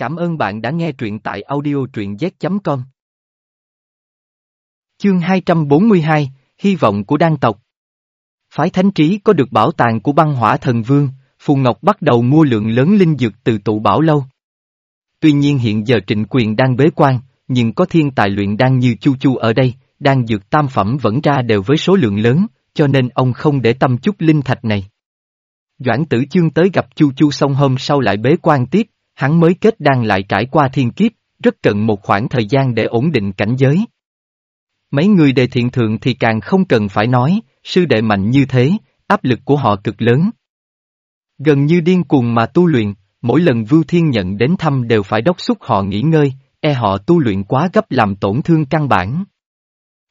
Cảm ơn bạn đã nghe truyện tại audio truyện z.com. Chương 242, Hy vọng của đan tộc Phái Thánh Trí có được bảo tàng của băng hỏa thần vương, Phù Ngọc bắt đầu mua lượng lớn linh dược từ tụ bảo lâu. Tuy nhiên hiện giờ trịnh quyền đang bế quan, nhưng có thiên tài luyện đang như Chu Chu ở đây, đang dược tam phẩm vẫn ra đều với số lượng lớn, cho nên ông không để tâm chút linh thạch này. Doãn tử chương tới gặp Chu Chu xong hôm sau lại bế quan tiếp, hắn mới kết đang lại trải qua thiên kiếp, rất cần một khoảng thời gian để ổn định cảnh giới. Mấy người đề thiện thượng thì càng không cần phải nói, sư đệ mạnh như thế, áp lực của họ cực lớn. Gần như điên cuồng mà tu luyện, mỗi lần Vưu Thiên nhận đến thăm đều phải đốc xúc họ nghỉ ngơi, e họ tu luyện quá gấp làm tổn thương căn bản.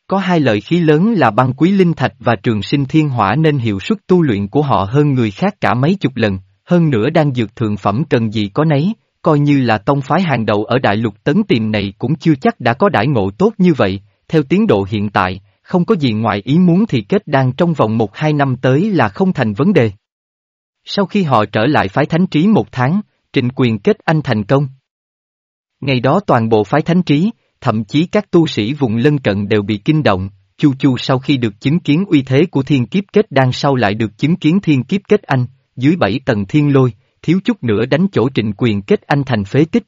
Có hai lợi khí lớn là băng quý linh thạch và trường sinh thiên hỏa nên hiệu suất tu luyện của họ hơn người khác cả mấy chục lần, hơn nữa đang dược thượng phẩm cần gì có nấy, coi như là tông phái hàng đầu ở đại lục tấn tìm này cũng chưa chắc đã có đại ngộ tốt như vậy, theo tiến độ hiện tại, không có gì ngoài ý muốn thì kết đan trong vòng một hai năm tới là không thành vấn đề. Sau khi họ trở lại phái thánh trí một tháng, trịnh quyền kết anh thành công. Ngày đó toàn bộ phái thánh trí, thậm chí các tu sĩ vùng lân cận đều bị kinh động, Chu Chu sau khi được chứng kiến uy thế của thiên kiếp kết đan sau lại được chứng kiến thiên kiếp kết anh, dưới bảy tầng thiên lôi, thiếu chút nữa đánh chỗ trịnh quyền kết anh thành phế tích.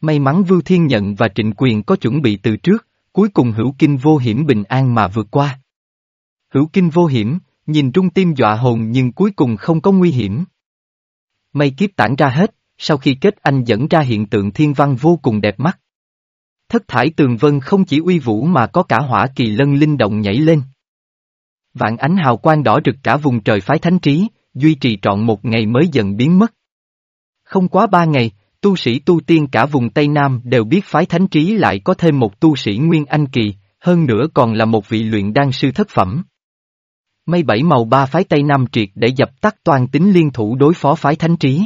May mắn Vưu Thiên Nhận và trịnh quyền có chuẩn bị từ trước, cuối cùng hữu kinh vô hiểm bình an mà vượt qua. Hữu kinh vô hiểm, nhìn trung tim dọa hồn nhưng cuối cùng không có nguy hiểm. Mây kiếp tản ra hết, sau khi kết anh dẫn ra hiện tượng thiên văn vô cùng đẹp mắt. Thất thải tường vân không chỉ uy vũ mà có cả hỏa kỳ lân linh động nhảy lên. Vạn ánh hào quang đỏ rực cả vùng trời phái thánh trí, duy trì trọn một ngày mới dần biến mất. Không quá ba ngày, tu sĩ tu tiên cả vùng Tây Nam đều biết phái thánh trí lại có thêm một tu sĩ Nguyên Anh Kỳ, hơn nữa còn là một vị luyện đan sư thất phẩm. Mây bảy màu ba phái Tây Nam triệt để dập tắt toàn tính liên thủ đối phó phái thánh trí.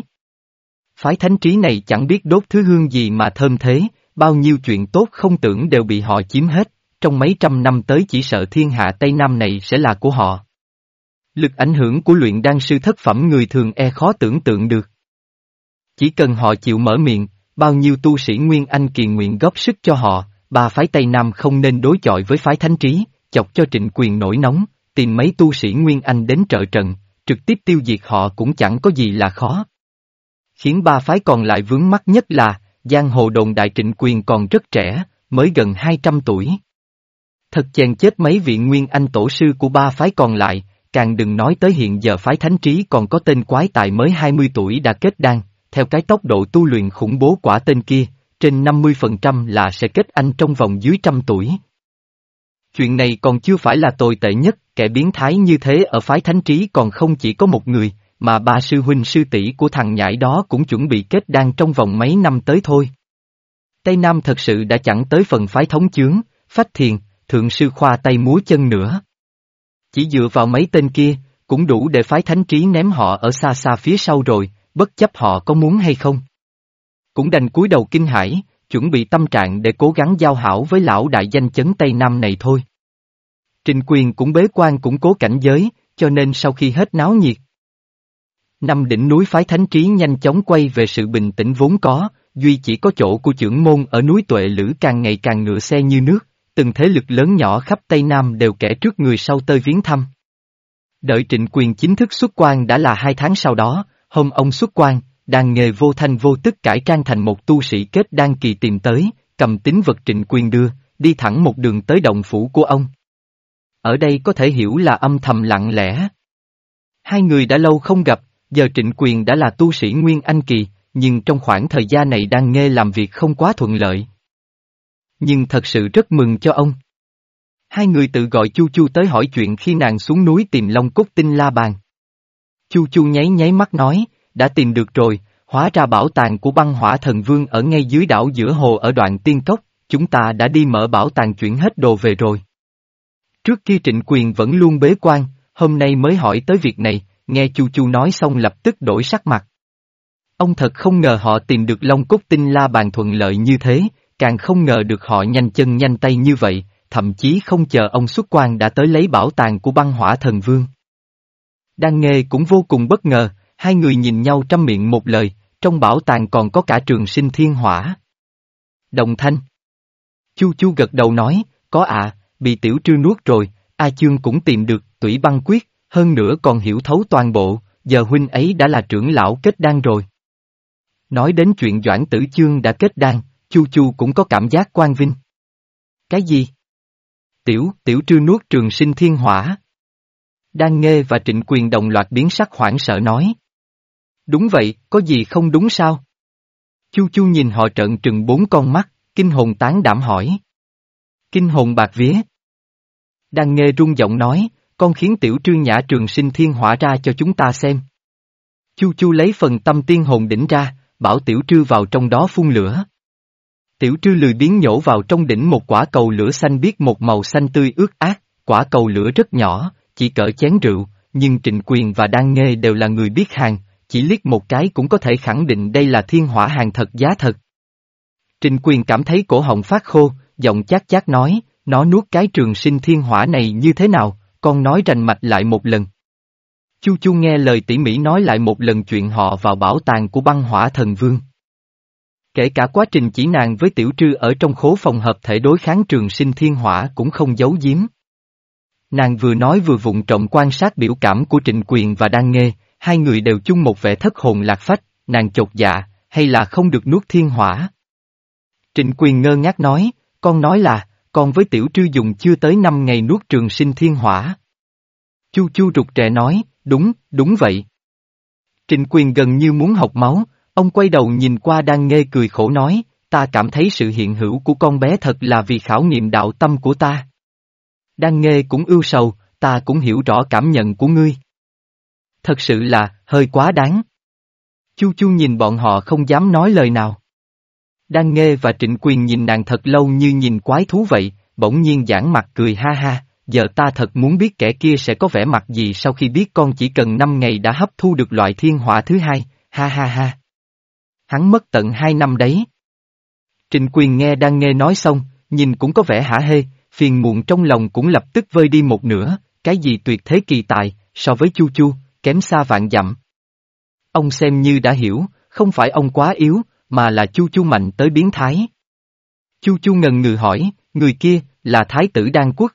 Phái thánh trí này chẳng biết đốt thứ hương gì mà thơm thế, bao nhiêu chuyện tốt không tưởng đều bị họ chiếm hết, trong mấy trăm năm tới chỉ sợ thiên hạ Tây Nam này sẽ là của họ. Lực ảnh hưởng của luyện đan sư thất phẩm người thường e khó tưởng tượng được. Chỉ cần họ chịu mở miệng, bao nhiêu tu sĩ Nguyên Anh kỳ nguyện góp sức cho họ, ba phái Tây Nam không nên đối chọi với phái Thánh Trí, chọc cho trịnh quyền nổi nóng, tìm mấy tu sĩ Nguyên Anh đến trợ trận, trực tiếp tiêu diệt họ cũng chẳng có gì là khó. Khiến ba phái còn lại vướng mắt nhất là, giang hồ đồn đại trịnh quyền còn rất trẻ, mới gần 200 tuổi. Thật chèn chết mấy vị Nguyên Anh tổ sư của ba phái còn lại, càng đừng nói tới hiện giờ phái thánh trí còn có tên quái tài mới 20 tuổi đã kết đan, theo cái tốc độ tu luyện khủng bố quả tên kia, trên 50% là sẽ kết anh trong vòng dưới trăm tuổi. Chuyện này còn chưa phải là tồi tệ nhất, kẻ biến thái như thế ở phái thánh trí còn không chỉ có một người, mà ba sư huynh sư tỷ của thằng nhãi đó cũng chuẩn bị kết đan trong vòng mấy năm tới thôi. Tây Nam thật sự đã chẳng tới phần phái thống chướng, phách thiền, thượng sư khoa tay múa chân nữa. Chỉ dựa vào mấy tên kia, cũng đủ để phái thánh trí ném họ ở xa xa phía sau rồi, bất chấp họ có muốn hay không. Cũng đành cúi đầu kinh hãi, chuẩn bị tâm trạng để cố gắng giao hảo với lão đại danh chấn Tây Nam này thôi. Trình quyền cũng bế quan cũng cố cảnh giới, cho nên sau khi hết náo nhiệt. Năm đỉnh núi phái thánh trí nhanh chóng quay về sự bình tĩnh vốn có, duy chỉ có chỗ của trưởng môn ở núi tuệ lữ càng ngày càng ngựa xe như nước, từng thế lực lớn nhỏ khắp Tây Nam đều kể trước người sau tơi viếng thăm. Đợi trịnh quyền chính thức xuất quan đã là hai tháng sau đó, hôm ông xuất quan, đang nghề vô thanh vô tức cải trang thành một tu sĩ kết đan kỳ tìm tới, cầm tính vật trịnh quyền đưa, đi thẳng một đường tới động phủ của ông. Ở đây có thể hiểu là âm thầm lặng lẽ. Hai người đã lâu không gặp, giờ trịnh quyền đã là tu sĩ Nguyên Anh Kỳ, nhưng trong khoảng thời gian này đang nghe làm việc không quá thuận lợi nhưng thật sự rất mừng cho ông. Hai người tự gọi Chu Chu tới hỏi chuyện khi nàng xuống núi tìm Long Cốt Tinh La Bàn. Chu Chu nháy nháy mắt nói, đã tìm được rồi, hóa ra bảo tàng của băng hỏa thần vương ở ngay dưới đảo giữa hồ ở đoạn tiên cốc, chúng ta đã đi mở bảo tàng chuyển hết đồ về rồi. Trước kia trịnh quyền vẫn luôn bế quan, hôm nay mới hỏi tới việc này, nghe Chu Chu nói xong lập tức đổi sắc mặt. Ông thật không ngờ họ tìm được Long Cốt Tinh La Bàn thuận lợi như thế, càng không ngờ được họ nhanh chân nhanh tay như vậy, thậm chí không chờ ông xuất quan đã tới lấy bảo tàng của băng hỏa thần vương. Đan nghê cũng vô cùng bất ngờ, hai người nhìn nhau trăm miệng một lời, trong bảo tàng còn có cả trường sinh thiên hỏa. Đồng thanh. Chu Chu gật đầu nói, có ạ, bị tiểu trư nuốt rồi, A Chương cũng tìm được, tủy băng quyết, hơn nữa còn hiểu thấu toàn bộ, giờ huynh ấy đã là trưởng lão kết đan rồi. Nói đến chuyện Doãn Tử Chương đã kết đan, Chu Chu cũng có cảm giác quan vinh. Cái gì? Tiểu, tiểu trư nuốt trường sinh thiên hỏa. Đang nghe và trịnh quyền đồng loạt biến sắc hoảng sợ nói. Đúng vậy, có gì không đúng sao? Chu Chu nhìn họ trợn trừng bốn con mắt, kinh hồn tán đảm hỏi. Kinh hồn bạc vía. Đang nghe rung giọng nói, con khiến tiểu trư nhã trường sinh thiên hỏa ra cho chúng ta xem. Chu Chu lấy phần tâm tiên hồn đỉnh ra, bảo tiểu trư vào trong đó phun lửa. Tiểu trư lười biến nhổ vào trong đỉnh một quả cầu lửa xanh biết một màu xanh tươi ướt át, quả cầu lửa rất nhỏ, chỉ cỡ chén rượu, nhưng Trịnh Quyền và Đan Nghê đều là người biết hàng, chỉ liếc một cái cũng có thể khẳng định đây là thiên hỏa hàng thật giá thật. Trịnh Quyền cảm thấy cổ họng phát khô, giọng chát chát nói, nó nuốt cái trường sinh thiên hỏa này như thế nào, con nói rành mạch lại một lần. Chu Chu nghe lời tỉ mỉ nói lại một lần chuyện họ vào bảo tàng của băng hỏa thần vương. Kể cả quá trình chỉ nàng với tiểu trư ở trong khố phòng hợp thể đối kháng trường sinh thiên hỏa cũng không giấu giếm. Nàng vừa nói vừa vụng trộm quan sát biểu cảm của trịnh quyền và đang nghe, hai người đều chung một vẻ thất hồn lạc phách, nàng chột dạ, hay là không được nuốt thiên hỏa. Trịnh quyền ngơ ngác nói, con nói là, con với tiểu trư dùng chưa tới năm ngày nuốt trường sinh thiên hỏa. Chu chu rụt trẻ nói, đúng, đúng vậy. Trịnh quyền gần như muốn học máu, ông quay đầu nhìn qua đang nghe cười khổ nói, ta cảm thấy sự hiện hữu của con bé thật là vì khảo nghiệm đạo tâm của ta. Đang nghe cũng ưu sầu, ta cũng hiểu rõ cảm nhận của ngươi. Thật sự là, hơi quá đáng. Chu chu nhìn bọn họ không dám nói lời nào. Đang nghe và trịnh quyền nhìn nàng thật lâu như nhìn quái thú vậy, bỗng nhiên giãn mặt cười ha ha, giờ ta thật muốn biết kẻ kia sẽ có vẻ mặt gì sau khi biết con chỉ cần 5 ngày đã hấp thu được loại thiên hỏa thứ hai, ha ha ha. Hắn mất tận hai năm đấy. Trịnh quyền nghe đang nghe nói xong, nhìn cũng có vẻ hả hê, phiền muộn trong lòng cũng lập tức vơi đi một nửa, cái gì tuyệt thế kỳ tài, so với chu chu, kém xa vạn dặm. Ông xem như đã hiểu, không phải ông quá yếu, mà là chu chu mạnh tới biến thái. Chu chu ngần ngừ hỏi, người kia, là thái tử đan quốc.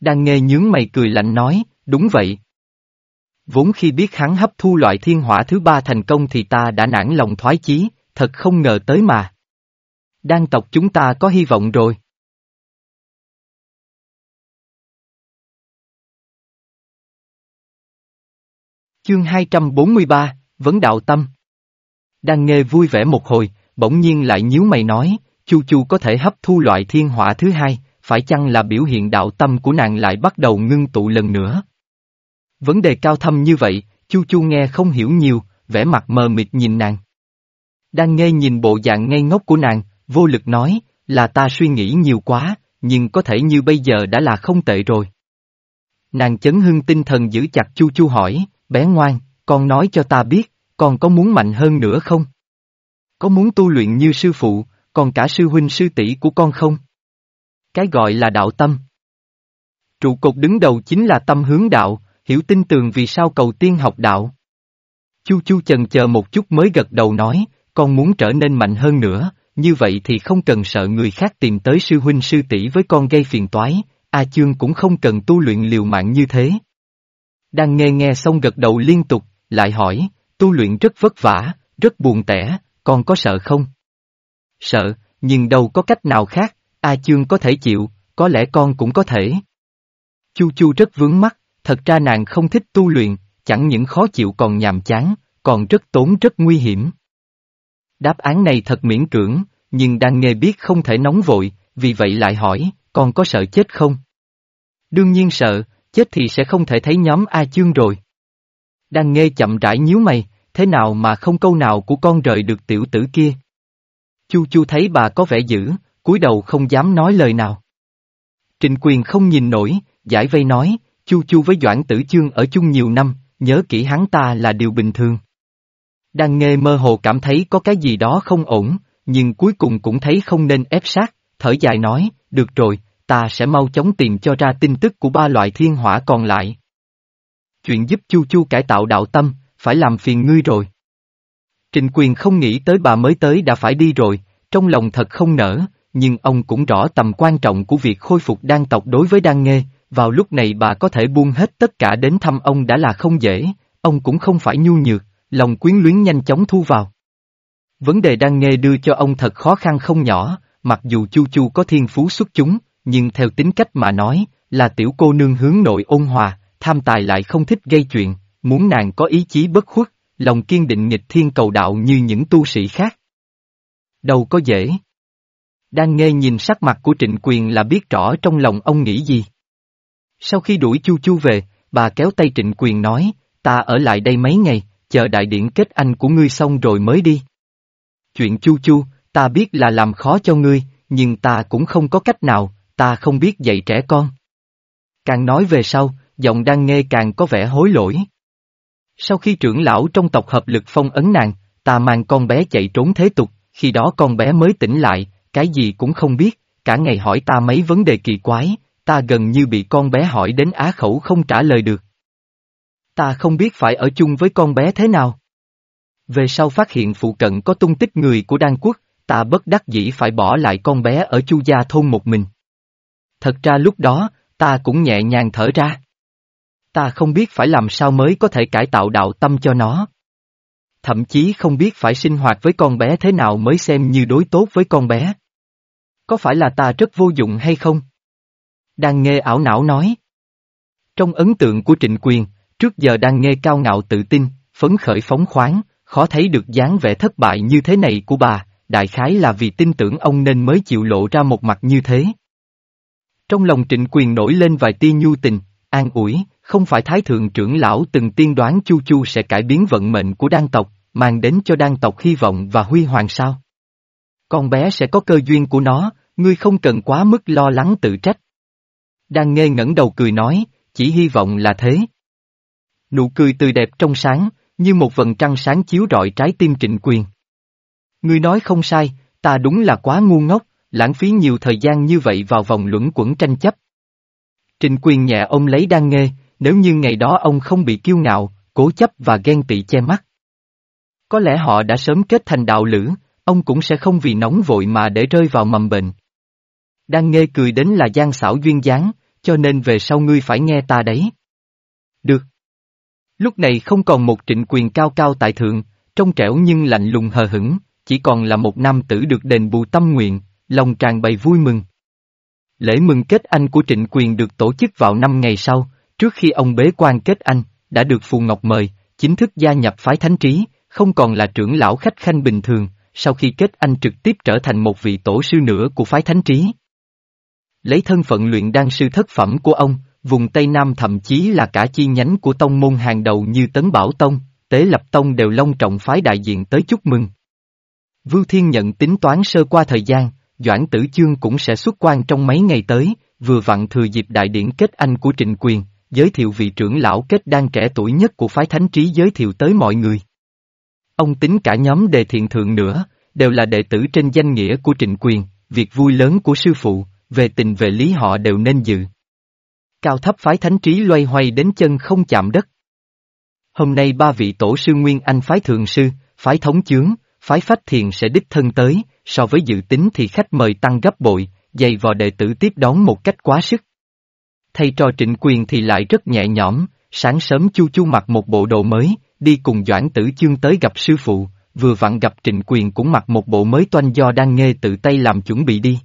Đang nghe nhướng mày cười lạnh nói, đúng vậy. Vốn khi biết hắn hấp thu loại thiên hỏa thứ ba thành công thì ta đã nản lòng thoái chí, thật không ngờ tới mà. Đan tộc chúng ta có hy vọng rồi. Chương 243, Vấn đạo tâm đan nghe vui vẻ một hồi, bỗng nhiên lại nhíu mày nói, Chu Chu có thể hấp thu loại thiên hỏa thứ hai, phải chăng là biểu hiện đạo tâm của nàng lại bắt đầu ngưng tụ lần nữa? Vấn đề cao thâm như vậy, Chu Chu nghe không hiểu nhiều, vẻ mặt mờ mịt nhìn nàng. Đang nghe nhìn bộ dạng ngây ngốc của nàng, vô lực nói, là ta suy nghĩ nhiều quá, nhưng có thể như bây giờ đã là không tệ rồi. Nàng chấn hưng tinh thần giữ chặt Chu Chu hỏi, bé ngoan, con nói cho ta biết, con có muốn mạnh hơn nữa không? Có muốn tu luyện như sư phụ, còn cả sư huynh sư tỷ của con không? Cái gọi là đạo tâm. Trụ cột đứng đầu chính là tâm hướng đạo, hiểu tin tường vì sao cầu tiên học đạo. Chu Chu chần chờ một chút mới gật đầu nói, con muốn trở nên mạnh hơn nữa, như vậy thì không cần sợ người khác tìm tới sư huynh sư tỷ với con gây phiền toái, A Chương cũng không cần tu luyện liều mạng như thế. Đang nghe nghe xong gật đầu liên tục, lại hỏi, tu luyện rất vất vả, rất buồn tẻ, con có sợ không? Sợ, nhưng đâu có cách nào khác, A Chương có thể chịu, có lẽ con cũng có thể. Chu Chu rất vướng mắt, thật ra nàng không thích tu luyện, chẳng những khó chịu còn nhàm chán, còn rất tốn rất nguy hiểm. Đáp án này thật miễn cưỡng, nhưng đang nghe biết không thể nóng vội, vì vậy lại hỏi, còn có sợ chết không? Đương nhiên sợ, chết thì sẽ không thể thấy nhóm A Chương rồi. Đang nghe chậm rãi nhíu mày, thế nào mà không câu nào của con rời được tiểu tử kia. Chu Chu thấy bà có vẻ dữ, cúi đầu không dám nói lời nào. Trịnh quyền không nhìn nổi, giải vây nói, Chu Chu với Doãn Tử Chương ở chung nhiều năm, nhớ kỹ hắn ta là điều bình thường. Đang nghe mơ hồ cảm thấy có cái gì đó không ổn, nhưng cuối cùng cũng thấy không nên ép sát, thở dài nói, được rồi, ta sẽ mau chóng tìm cho ra tin tức của ba loại thiên hỏa còn lại. Chuyện giúp Chu Chu cải tạo đạo tâm, phải làm phiền ngươi rồi. Trịnh quyền không nghĩ tới bà mới tới đã phải đi rồi, trong lòng thật không nở, nhưng ông cũng rõ tầm quan trọng của việc khôi phục đan tộc đối với đan nghê, vào lúc này bà có thể buông hết tất cả đến thăm ông đã là không dễ, ông cũng không phải nhu nhược, lòng quyến luyến nhanh chóng thu vào. Vấn đề đang nghe đưa cho ông thật khó khăn không nhỏ, mặc dù Chu Chu có thiên phú xuất chúng, nhưng theo tính cách mà nói, là tiểu cô nương hướng nội ôn hòa, tham tài lại không thích gây chuyện, muốn nàng có ý chí bất khuất, lòng kiên định nghịch thiên cầu đạo như những tu sĩ khác. Đâu có dễ. Đang nghe nhìn sắc mặt của trịnh quyền là biết rõ trong lòng ông nghĩ gì. Sau khi đuổi chu chu về, bà kéo tay trịnh quyền nói, ta ở lại đây mấy ngày, chờ đại điển kết anh của ngươi xong rồi mới đi. Chuyện chu chu, ta biết là làm khó cho ngươi, nhưng ta cũng không có cách nào, ta không biết dạy trẻ con. Càng nói về sau, giọng đang nghe càng có vẻ hối lỗi. Sau khi trưởng lão trong tộc hợp lực phong ấn nàng, ta mang con bé chạy trốn thế tục, khi đó con bé mới tỉnh lại, cái gì cũng không biết, cả ngày hỏi ta mấy vấn đề kỳ quái, ta gần như bị con bé hỏi đến á khẩu không trả lời được. Ta không biết phải ở chung với con bé thế nào. Về sau phát hiện phụ cận có tung tích người của Đan Quốc, ta bất đắc dĩ phải bỏ lại con bé ở Chu Gia thôn một mình. Thật ra lúc đó, ta cũng nhẹ nhàng thở ra. Ta không biết phải làm sao mới có thể cải tạo đạo tâm cho nó. Thậm chí không biết phải sinh hoạt với con bé thế nào mới xem như đối tốt với con bé. Có phải là ta rất vô dụng hay không? Đang nghe ảo não nói. Trong ấn tượng của trịnh quyền, trước giờ đang nghe cao ngạo tự tin, phấn khởi phóng khoáng, khó thấy được dáng vẻ thất bại như thế này của bà, đại khái là vì tin tưởng ông nên mới chịu lộ ra một mặt như thế. Trong lòng trịnh quyền nổi lên vài tia nhu tình, an ủi, không phải thái thượng trưởng lão từng tiên đoán Chu Chu sẽ cải biến vận mệnh của đan tộc, mang đến cho đan tộc hy vọng và huy hoàng sao. Con bé sẽ có cơ duyên của nó, ngươi không cần quá mức lo lắng tự trách. Đang nghe ngẩng đầu cười nói, chỉ hy vọng là thế. Nụ cười tươi đẹp trong sáng, như một vầng trăng sáng chiếu rọi trái tim trịnh quyền. Ngươi nói không sai, ta đúng là quá ngu ngốc, lãng phí nhiều thời gian như vậy vào vòng luẩn quẩn tranh chấp. Trịnh quyền nhẹ ông lấy đang nghe, nếu như ngày đó ông không bị kiêu ngạo, cố chấp và ghen tị che mắt. Có lẽ họ đã sớm kết thành đạo lữ, ông cũng sẽ không vì nóng vội mà để rơi vào mầm bệnh. Đang nghe cười đến là gian xảo duyên dáng, cho nên về sau ngươi phải nghe ta đấy. Được. Lúc này không còn một trịnh quyền cao cao tại thượng, trong trẻo nhưng lạnh lùng hờ hững, chỉ còn là một nam tử được đền bù tâm nguyện, lòng tràn bày vui mừng. Lễ mừng kết anh của trịnh quyền được tổ chức vào năm ngày sau, trước khi ông bế quan kết anh, đã được Phù Ngọc mời, chính thức gia nhập phái thánh trí, không còn là trưởng lão khách khanh bình thường, sau khi kết anh trực tiếp trở thành một vị tổ sư nữa của phái thánh trí. Lấy thân phận luyện đan sư thất phẩm của ông, vùng Tây Nam thậm chí là cả chi nhánh của tông môn hàng đầu như Tấn Bảo Tông, Tế Lập Tông đều long trọng phái đại diện tới chúc mừng. Vưu Thiên nhận tính toán sơ qua thời gian, Doãn Tử Chương cũng sẽ xuất quan trong mấy ngày tới, vừa vặn thừa dịp đại điển kết anh của Trịnh Quyền, giới thiệu vị trưởng lão kết đan trẻ tuổi nhất của phái thánh trí giới thiệu tới mọi người. Ông tính cả nhóm đề thiện thượng nữa, đều là đệ tử trên danh nghĩa của Trịnh Quyền, việc vui lớn của sư phụ, về tình về lý họ đều nên dự. Cao thấp phái thánh trí loay hoay đến chân không chạm đất. Hôm nay ba vị tổ sư Nguyên Anh phái thượng sư, phái thống chướng, phái phách thiền sẽ đích thân tới, so với dự tính thì khách mời tăng gấp bội, dày vò đệ tử tiếp đón một cách quá sức. Thầy trò trịnh quyền thì lại rất nhẹ nhõm, sáng sớm chu chu mặc một bộ đồ mới, đi cùng Doãn Tử Chương tới gặp sư phụ, vừa vặn gặp trịnh quyền cũng mặc một bộ mới toanh do đang nghe tự tay làm chuẩn bị đi.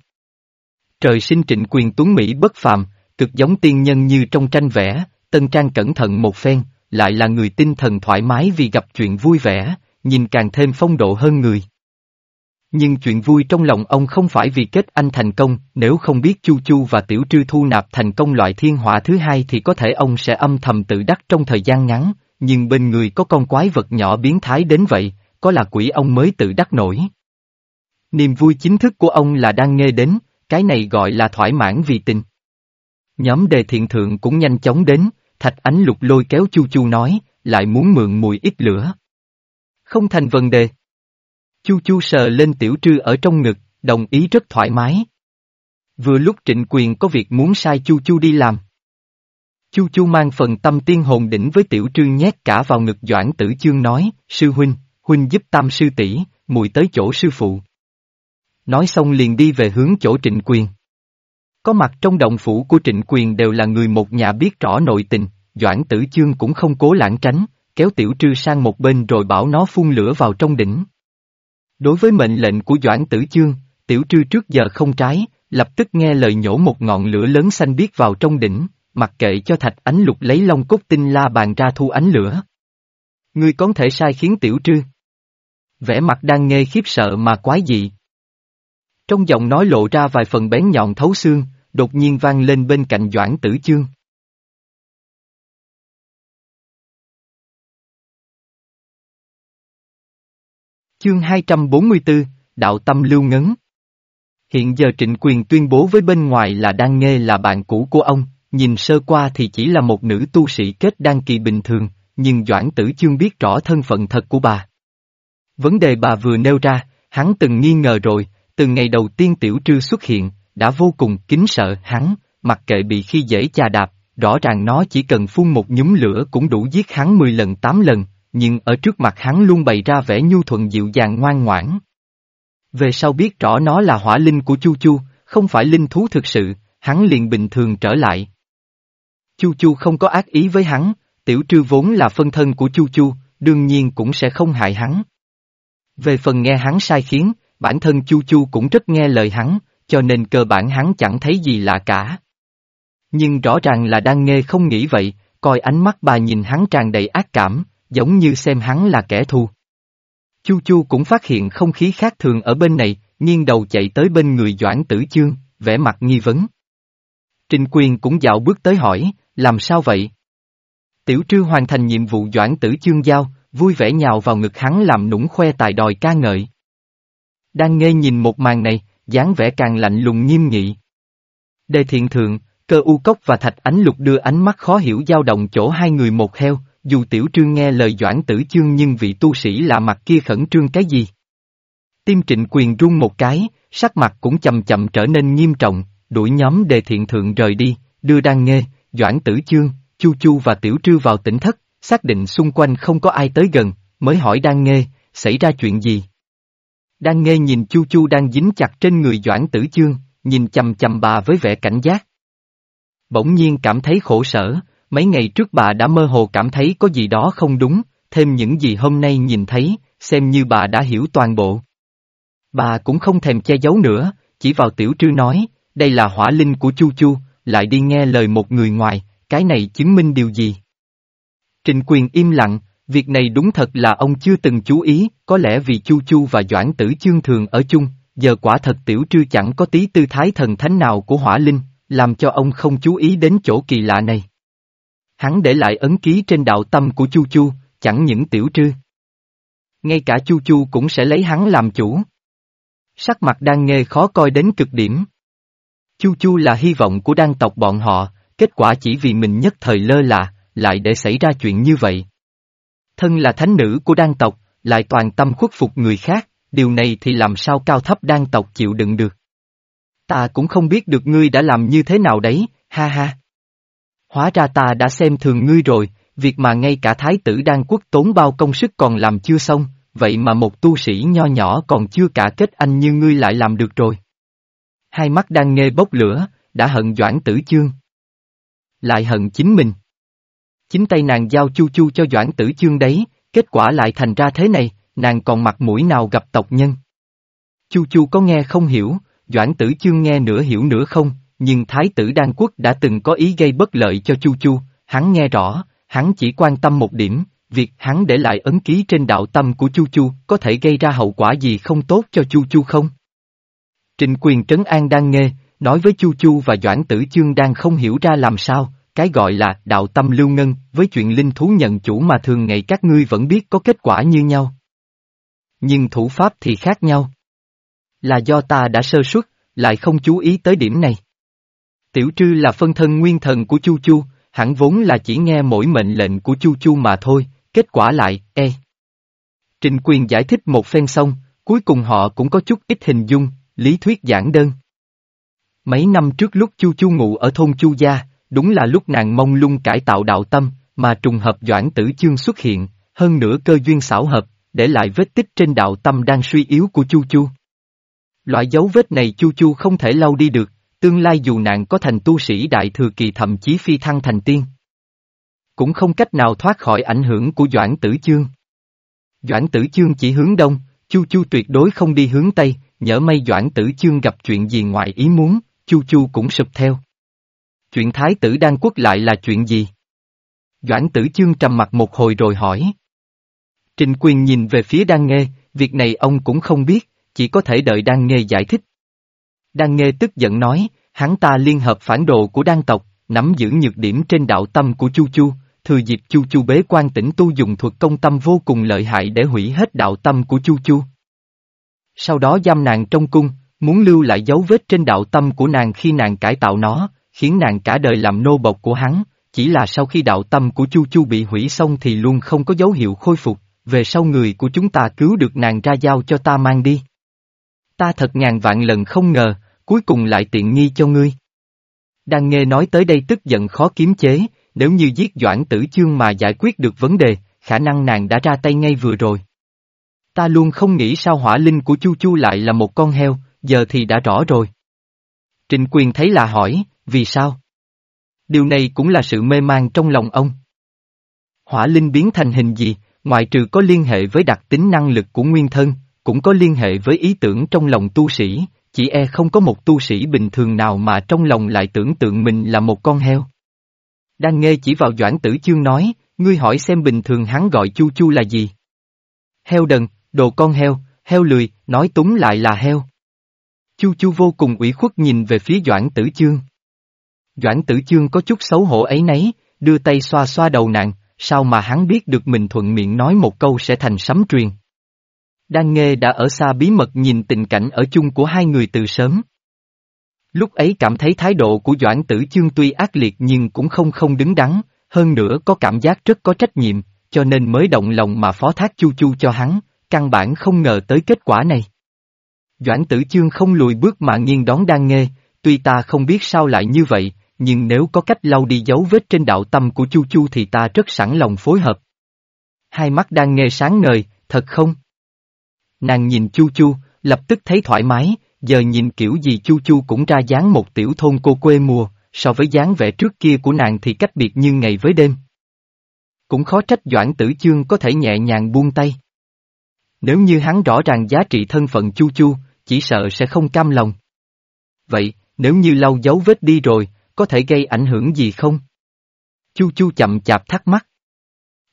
Trời sinh trịnh quyền tuấn Mỹ bất phàm, cực giống tiên nhân như trong tranh vẽ, tân trang cẩn thận một phen, lại là người tinh thần thoải mái vì gặp chuyện vui vẻ, nhìn càng thêm phong độ hơn người. Nhưng chuyện vui trong lòng ông không phải vì kết anh thành công, nếu không biết Chu Chu và Tiểu Trư thu nạp thành công loại thiên họa thứ hai thì có thể ông sẽ âm thầm tự đắc trong thời gian ngắn, nhưng bên người có con quái vật nhỏ biến thái đến vậy, có là quỷ ông mới tự đắc nổi. Niềm vui chính thức của ông là đang nghe đến, cái này gọi là thoải mãn vì tình. Nhóm đề thiện thượng cũng nhanh chóng đến, thạch ánh lục lôi kéo Chu Chu nói, lại muốn mượn mùi ít lửa. Không thành vấn đề. Chu Chu sờ lên tiểu trư ở trong ngực, đồng ý rất thoải mái. Vừa lúc trịnh quyền có việc muốn sai Chu Chu đi làm. Chu Chu mang phần tâm tiên hồn đỉnh với tiểu trư nhét cả vào ngực Doãn Tử Chương nói, sư huynh, huynh giúp tam sư tỷ, mùi tới chỗ sư phụ. Nói xong liền đi về hướng chỗ trịnh quyền. Có mặt trong động phủ của trịnh quyền đều là người một nhà biết rõ nội tình, Doãn Tử Chương cũng không cố lãng tránh, kéo tiểu trư sang một bên rồi bảo nó phun lửa vào trong đỉnh. Đối với mệnh lệnh của Doãn Tử Chương, tiểu trư trước giờ không trái, lập tức nghe lời nhổ một ngọn lửa lớn xanh biếc vào trong đỉnh, mặc kệ cho thạch ánh lục lấy long cốt tinh la bàn ra thu ánh lửa. Ngươi có thể sai khiến tiểu trư. Vẻ mặt đang nghe khiếp sợ mà quái dị. Trong giọng nói lộ ra vài phần bén nhọn thấu xương, đột nhiên vang lên bên cạnh Doãn Tử Chương. Chương 244, Đạo Tâm Lưu Ngấn Hiện giờ trịnh quyền tuyên bố với bên ngoài là đang nghe là bạn cũ của ông, nhìn sơ qua thì chỉ là một nữ tu sĩ kết đăng kỳ bình thường, nhưng Doãn Tử Chương biết rõ thân phận thật của bà. Vấn đề bà vừa nêu ra, hắn từng nghi ngờ rồi, từ ngày đầu tiên tiểu trư xuất hiện, đã vô cùng kính sợ hắn, mặc kệ bị khi dễ chà đạp, rõ ràng nó chỉ cần phun một nhúm lửa cũng đủ giết hắn 10 lần 8 lần, nhưng ở trước mặt hắn luôn bày ra vẻ nhu thuận dịu dàng ngoan ngoãn. Về sau biết rõ nó là hỏa linh của Chu Chu, không phải linh thú thực sự, hắn liền bình thường trở lại. Chu Chu không có ác ý với hắn, tiểu trư vốn là phân thân của Chu Chu, đương nhiên cũng sẽ không hại hắn. Về phần nghe hắn sai khiến, bản thân Chu Chu cũng rất nghe lời hắn, cho nên cơ bản hắn chẳng thấy gì lạ cả. Nhưng rõ ràng là đang nghe không nghĩ vậy, coi ánh mắt bà nhìn hắn tràn đầy ác cảm, giống như xem hắn là kẻ thù. Chu Chu cũng phát hiện không khí khác thường ở bên này, nghiêng đầu chạy tới bên người Doãn Tử Chương, vẻ mặt nghi vấn. Trình Quyền cũng dạo bước tới hỏi, làm sao vậy? Tiểu Trư hoàn thành nhiệm vụ Doãn Tử Chương giao, vui vẻ nhào vào ngực hắn làm nũng khoe tài đòi ca ngợi. Đang nghe nhìn một màn này, dáng vẻ càng lạnh lùng nghiêm nghị. Đề thiện thượng, cơ u cốc và thạch ánh lục đưa ánh mắt khó hiểu dao động chỗ hai người một heo, dù tiểu trương nghe lời doãn tử chương nhưng vị tu sĩ lạ mặt kia khẩn trương cái gì. Tim trịnh quyền run một cái, sắc mặt cũng chậm chậm trở nên nghiêm trọng, đuổi nhóm đề thiện thượng rời đi, đưa Đang Nghe, doãn tử chương, chu chu và tiểu trư vào tỉnh thất, xác định xung quanh không có ai tới gần, mới hỏi Đang Nghe xảy ra chuyện gì đang nghe nhìn chu chu đang dính chặt trên người doãn tử chương, nhìn chầm chầm bà với vẻ cảnh giác. Bỗng nhiên cảm thấy khổ sở, mấy ngày trước bà đã mơ hồ cảm thấy có gì đó không đúng, thêm những gì hôm nay nhìn thấy, xem như bà đã hiểu toàn bộ. Bà cũng không thèm che giấu nữa, chỉ vào tiểu trư nói, đây là hỏa linh của Chu Chu, lại đi nghe lời một người ngoài, cái này chứng minh điều gì? Trình quyền im lặng, việc này đúng thật là ông chưa từng chú ý, có lẽ vì Chu Chu và Doãn Tử Chương thường ở chung, giờ quả thật tiểu trư chẳng có tí tư thái thần thánh nào của hỏa linh, làm cho ông không chú ý đến chỗ kỳ lạ này. Hắn để lại ấn ký trên đạo tâm của Chu Chu, chẳng những tiểu trư. Ngay cả Chu Chu cũng sẽ lấy hắn làm chủ. Sắc mặt đang nghe khó coi đến cực điểm. Chu Chu là hy vọng của đan tộc bọn họ, kết quả chỉ vì mình nhất thời lơ là, lại để xảy ra chuyện như vậy. Thân là thánh nữ của đan tộc, lại toàn tâm khuất phục người khác, điều này thì làm sao cao thấp đan tộc chịu đựng được. Ta cũng không biết được ngươi đã làm như thế nào đấy, ha ha. Hóa ra ta đã xem thường ngươi rồi, việc mà ngay cả thái tử đan quốc tốn bao công sức còn làm chưa xong, vậy mà một tu sĩ nho nhỏ còn chưa cả kết anh như ngươi lại làm được rồi. Hai mắt đang nghe bốc lửa, đã hận Doãn Tử Chương. Lại hận chính mình. Chính tay nàng giao chu chu cho Doãn Tử Chương đấy, kết quả lại thành ra thế này, nàng còn mặt mũi nào gặp tộc nhân. Chu chu có nghe không hiểu, Doãn Tử Chương nghe nửa hiểu nửa không, nhưng Thái tử Đan Quốc đã từng có ý gây bất lợi cho Chu Chu, hắn nghe rõ, hắn chỉ quan tâm một điểm, việc hắn để lại ấn ký trên đạo tâm của Chu Chu có thể gây ra hậu quả gì không tốt cho Chu Chu không? Trịnh quyền trấn an đang nghe, nói với Chu Chu và Doãn Tử Chương đang không hiểu ra làm sao, cái gọi là đạo tâm lưu ngân, với chuyện linh thú nhận chủ mà thường ngày các ngươi vẫn biết có kết quả như nhau. Nhưng thủ pháp thì khác nhau. Là do ta đã sơ suất, lại không chú ý tới điểm này. Tiểu trư là phân thân nguyên thần của Chu Chu, hẳn vốn là chỉ nghe mỗi mệnh lệnh của Chu Chu mà thôi, kết quả lại, e. Trình quyền giải thích một phen xong, cuối cùng họ cũng có chút ít hình dung, lý thuyết giản đơn. Mấy năm trước lúc Chu Chu ngủ ở thôn Chu Gia, đúng là lúc nàng mong lung cải tạo đạo tâm, mà trùng hợp Doãn Tử Chương xuất hiện, hơn nữa cơ duyên xảo hợp, để lại vết tích trên đạo tâm đang suy yếu của Chu Chu. Loại dấu vết này Chu Chu không thể lau đi được, tương lai dù nàng có thành tu sĩ đại thừa kỳ thậm chí phi thăng thành tiên. Cũng không cách nào thoát khỏi ảnh hưởng của Doãn Tử Chương. Doãn Tử Chương chỉ hướng đông, Chu Chu tuyệt đối không đi hướng tây, nhỡ may Doãn Tử Chương gặp chuyện gì ngoài ý muốn, Chu Chu cũng sụp theo. Chuyện Thái tử Đan Quốc lại là chuyện gì? Doãn Tử Chương trầm mặt một hồi rồi hỏi. Trình Quyền nhìn về phía Đan Nghê, việc này ông cũng không biết, chỉ có thể đợi Đan Nghê giải thích. Đan Nghê tức giận nói, hắn ta liên hợp phản đồ của Đan tộc, nắm giữ nhược điểm trên đạo tâm của Chu Chu, thừa dịp Chu Chu bế quan tỉnh tu dùng thuật công tâm vô cùng lợi hại để hủy hết đạo tâm của Chu Chu. Sau đó giam nàng trong cung, muốn lưu lại dấu vết trên đạo tâm của nàng khi nàng cải tạo nó, khiến nàng cả đời làm nô bộc của hắn, chỉ là sau khi đạo tâm của Chu Chu bị hủy xong thì luôn không có dấu hiệu khôi phục, về sau người của chúng ta cứu được nàng ra giao cho ta mang đi. Ta thật ngàn vạn lần không ngờ, cuối cùng lại tiện nghi cho ngươi. Đang nghe nói tới đây tức giận khó kiếm chế, nếu như giết Doãn Tử Chương mà giải quyết được vấn đề, khả năng nàng đã ra tay ngay vừa rồi. Ta luôn không nghĩ sao hỏa linh của Chu Chu lại là một con heo, giờ thì đã rõ rồi. Trịnh quyền thấy là hỏi, vì sao? Điều này cũng là sự mê man trong lòng ông. Hỏa linh biến thành hình gì, ngoại trừ có liên hệ với đặc tính năng lực của nguyên thân, cũng có liên hệ với ý tưởng trong lòng tu sĩ, chỉ e không có một tu sĩ bình thường nào mà trong lòng lại tưởng tượng mình là một con heo. Đang nghe chỉ vào Doãn Tử Chương nói, ngươi hỏi xem bình thường hắn gọi Chu Chu là gì? Heo đần, đồ con heo, heo lười, nói túng lại là heo. Chu Chu vô cùng ủy khuất nhìn về phía Doãn Tử Chương. Doãn Tử Chương có chút xấu hổ ấy nấy, đưa tay xoa xoa đầu nàng, sao mà hắn biết được mình thuận miệng nói một câu sẽ thành sấm truyền. Đan Nghê đã ở xa bí mật nhìn tình cảnh ở chung của hai người từ sớm. Lúc ấy cảm thấy thái độ của Doãn Tử Chương tuy ác liệt nhưng cũng không không đứng đắn, hơn nữa có cảm giác rất có trách nhiệm, cho nên mới động lòng mà phó thác chu chu cho hắn, căn bản không ngờ tới kết quả này. Doãn Tử Chương không lùi bước mà nghiêng đón Đan Nghê, tuy ta không biết sao lại như vậy, nhưng nếu có cách lau đi dấu vết trên đạo tâm của Chu Chu thì ta rất sẵn lòng phối hợp. Hai mắt đang nghe sáng ngời, thật không? Nàng nhìn Chu Chu, lập tức thấy thoải mái, giờ nhìn kiểu gì Chu Chu cũng ra dáng một tiểu thôn cô quê mùa, so với dáng vẻ trước kia của nàng thì cách biệt như ngày với đêm. Cũng khó trách Doãn Tử Chương có thể nhẹ nhàng buông tay. Nếu như hắn rõ ràng giá trị thân phận Chu Chu, chỉ sợ sẽ không cam lòng. Vậy, nếu như lau dấu vết đi rồi, có thể gây ảnh hưởng gì không? Chu Chu chậm chạp thắc mắc.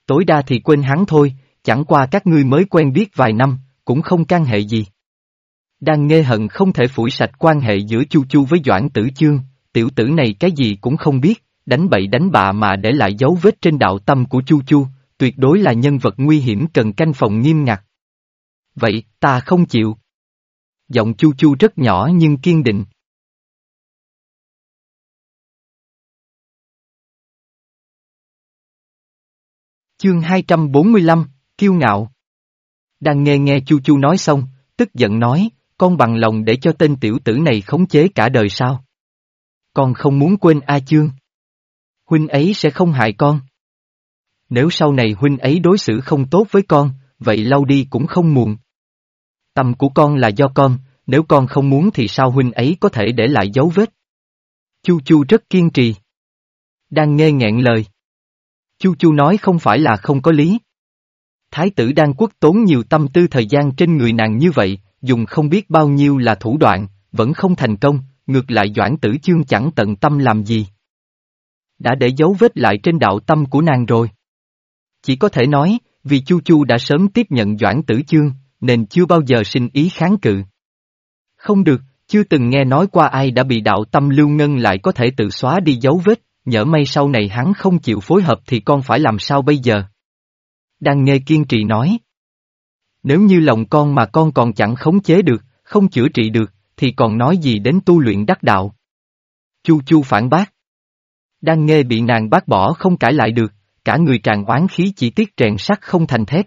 Tối đa thì quên hắn thôi, chẳng qua các ngươi mới quen biết vài năm, cũng không can hệ gì. Đang nghe hận không thể phủi sạch quan hệ giữa Chu Chu với Doãn Tử Chương, tiểu tử này cái gì cũng không biết, đánh bậy đánh bạ mà để lại dấu vết trên đạo tâm của Chu Chu, tuyệt đối là nhân vật nguy hiểm cần canh phòng nghiêm ngặt. Vậy, ta không chịu. Giọng Chu Chu rất nhỏ nhưng kiên định. Chương 245, Kiêu ngạo đang nghe nghe Chu Chu nói xong, tức giận nói, con bằng lòng để cho tên tiểu tử này khống chế cả đời sao? Con không muốn quên A Chương. Huynh ấy sẽ không hại con. Nếu sau này huynh ấy đối xử không tốt với con, vậy lau đi cũng không muộn. Tâm của con là do con, nếu con không muốn thì sao huynh ấy có thể để lại dấu vết? Chu Chu rất kiên trì. Đang nghe nghẹn lời. Chu Chu nói không phải là không có lý. Thái tử đang Quốc tốn nhiều tâm tư thời gian trên người nàng như vậy, dùng không biết bao nhiêu là thủ đoạn, vẫn không thành công, ngược lại Doãn Tử Chương chẳng tận tâm làm gì. Đã để dấu vết lại trên đạo tâm của nàng rồi. Chỉ có thể nói, vì Chu Chu đã sớm tiếp nhận Doãn Tử Chương, nên chưa bao giờ sinh ý kháng cự. Không được, chưa từng nghe nói qua ai đã bị đạo tâm lưu ngân lại có thể tự xóa đi dấu vết, nhỡ may sau này hắn không chịu phối hợp thì con phải làm sao bây giờ? Đang nghe kiên trì nói. Nếu như lòng con mà con còn chẳng khống chế được, không chữa trị được, thì còn nói gì đến tu luyện đắc đạo. Chu chu phản bác. Đang nghe bị nàng bác bỏ không cãi lại được, cả người tràn oán khí chỉ tiếc trèn sắt không thành thép.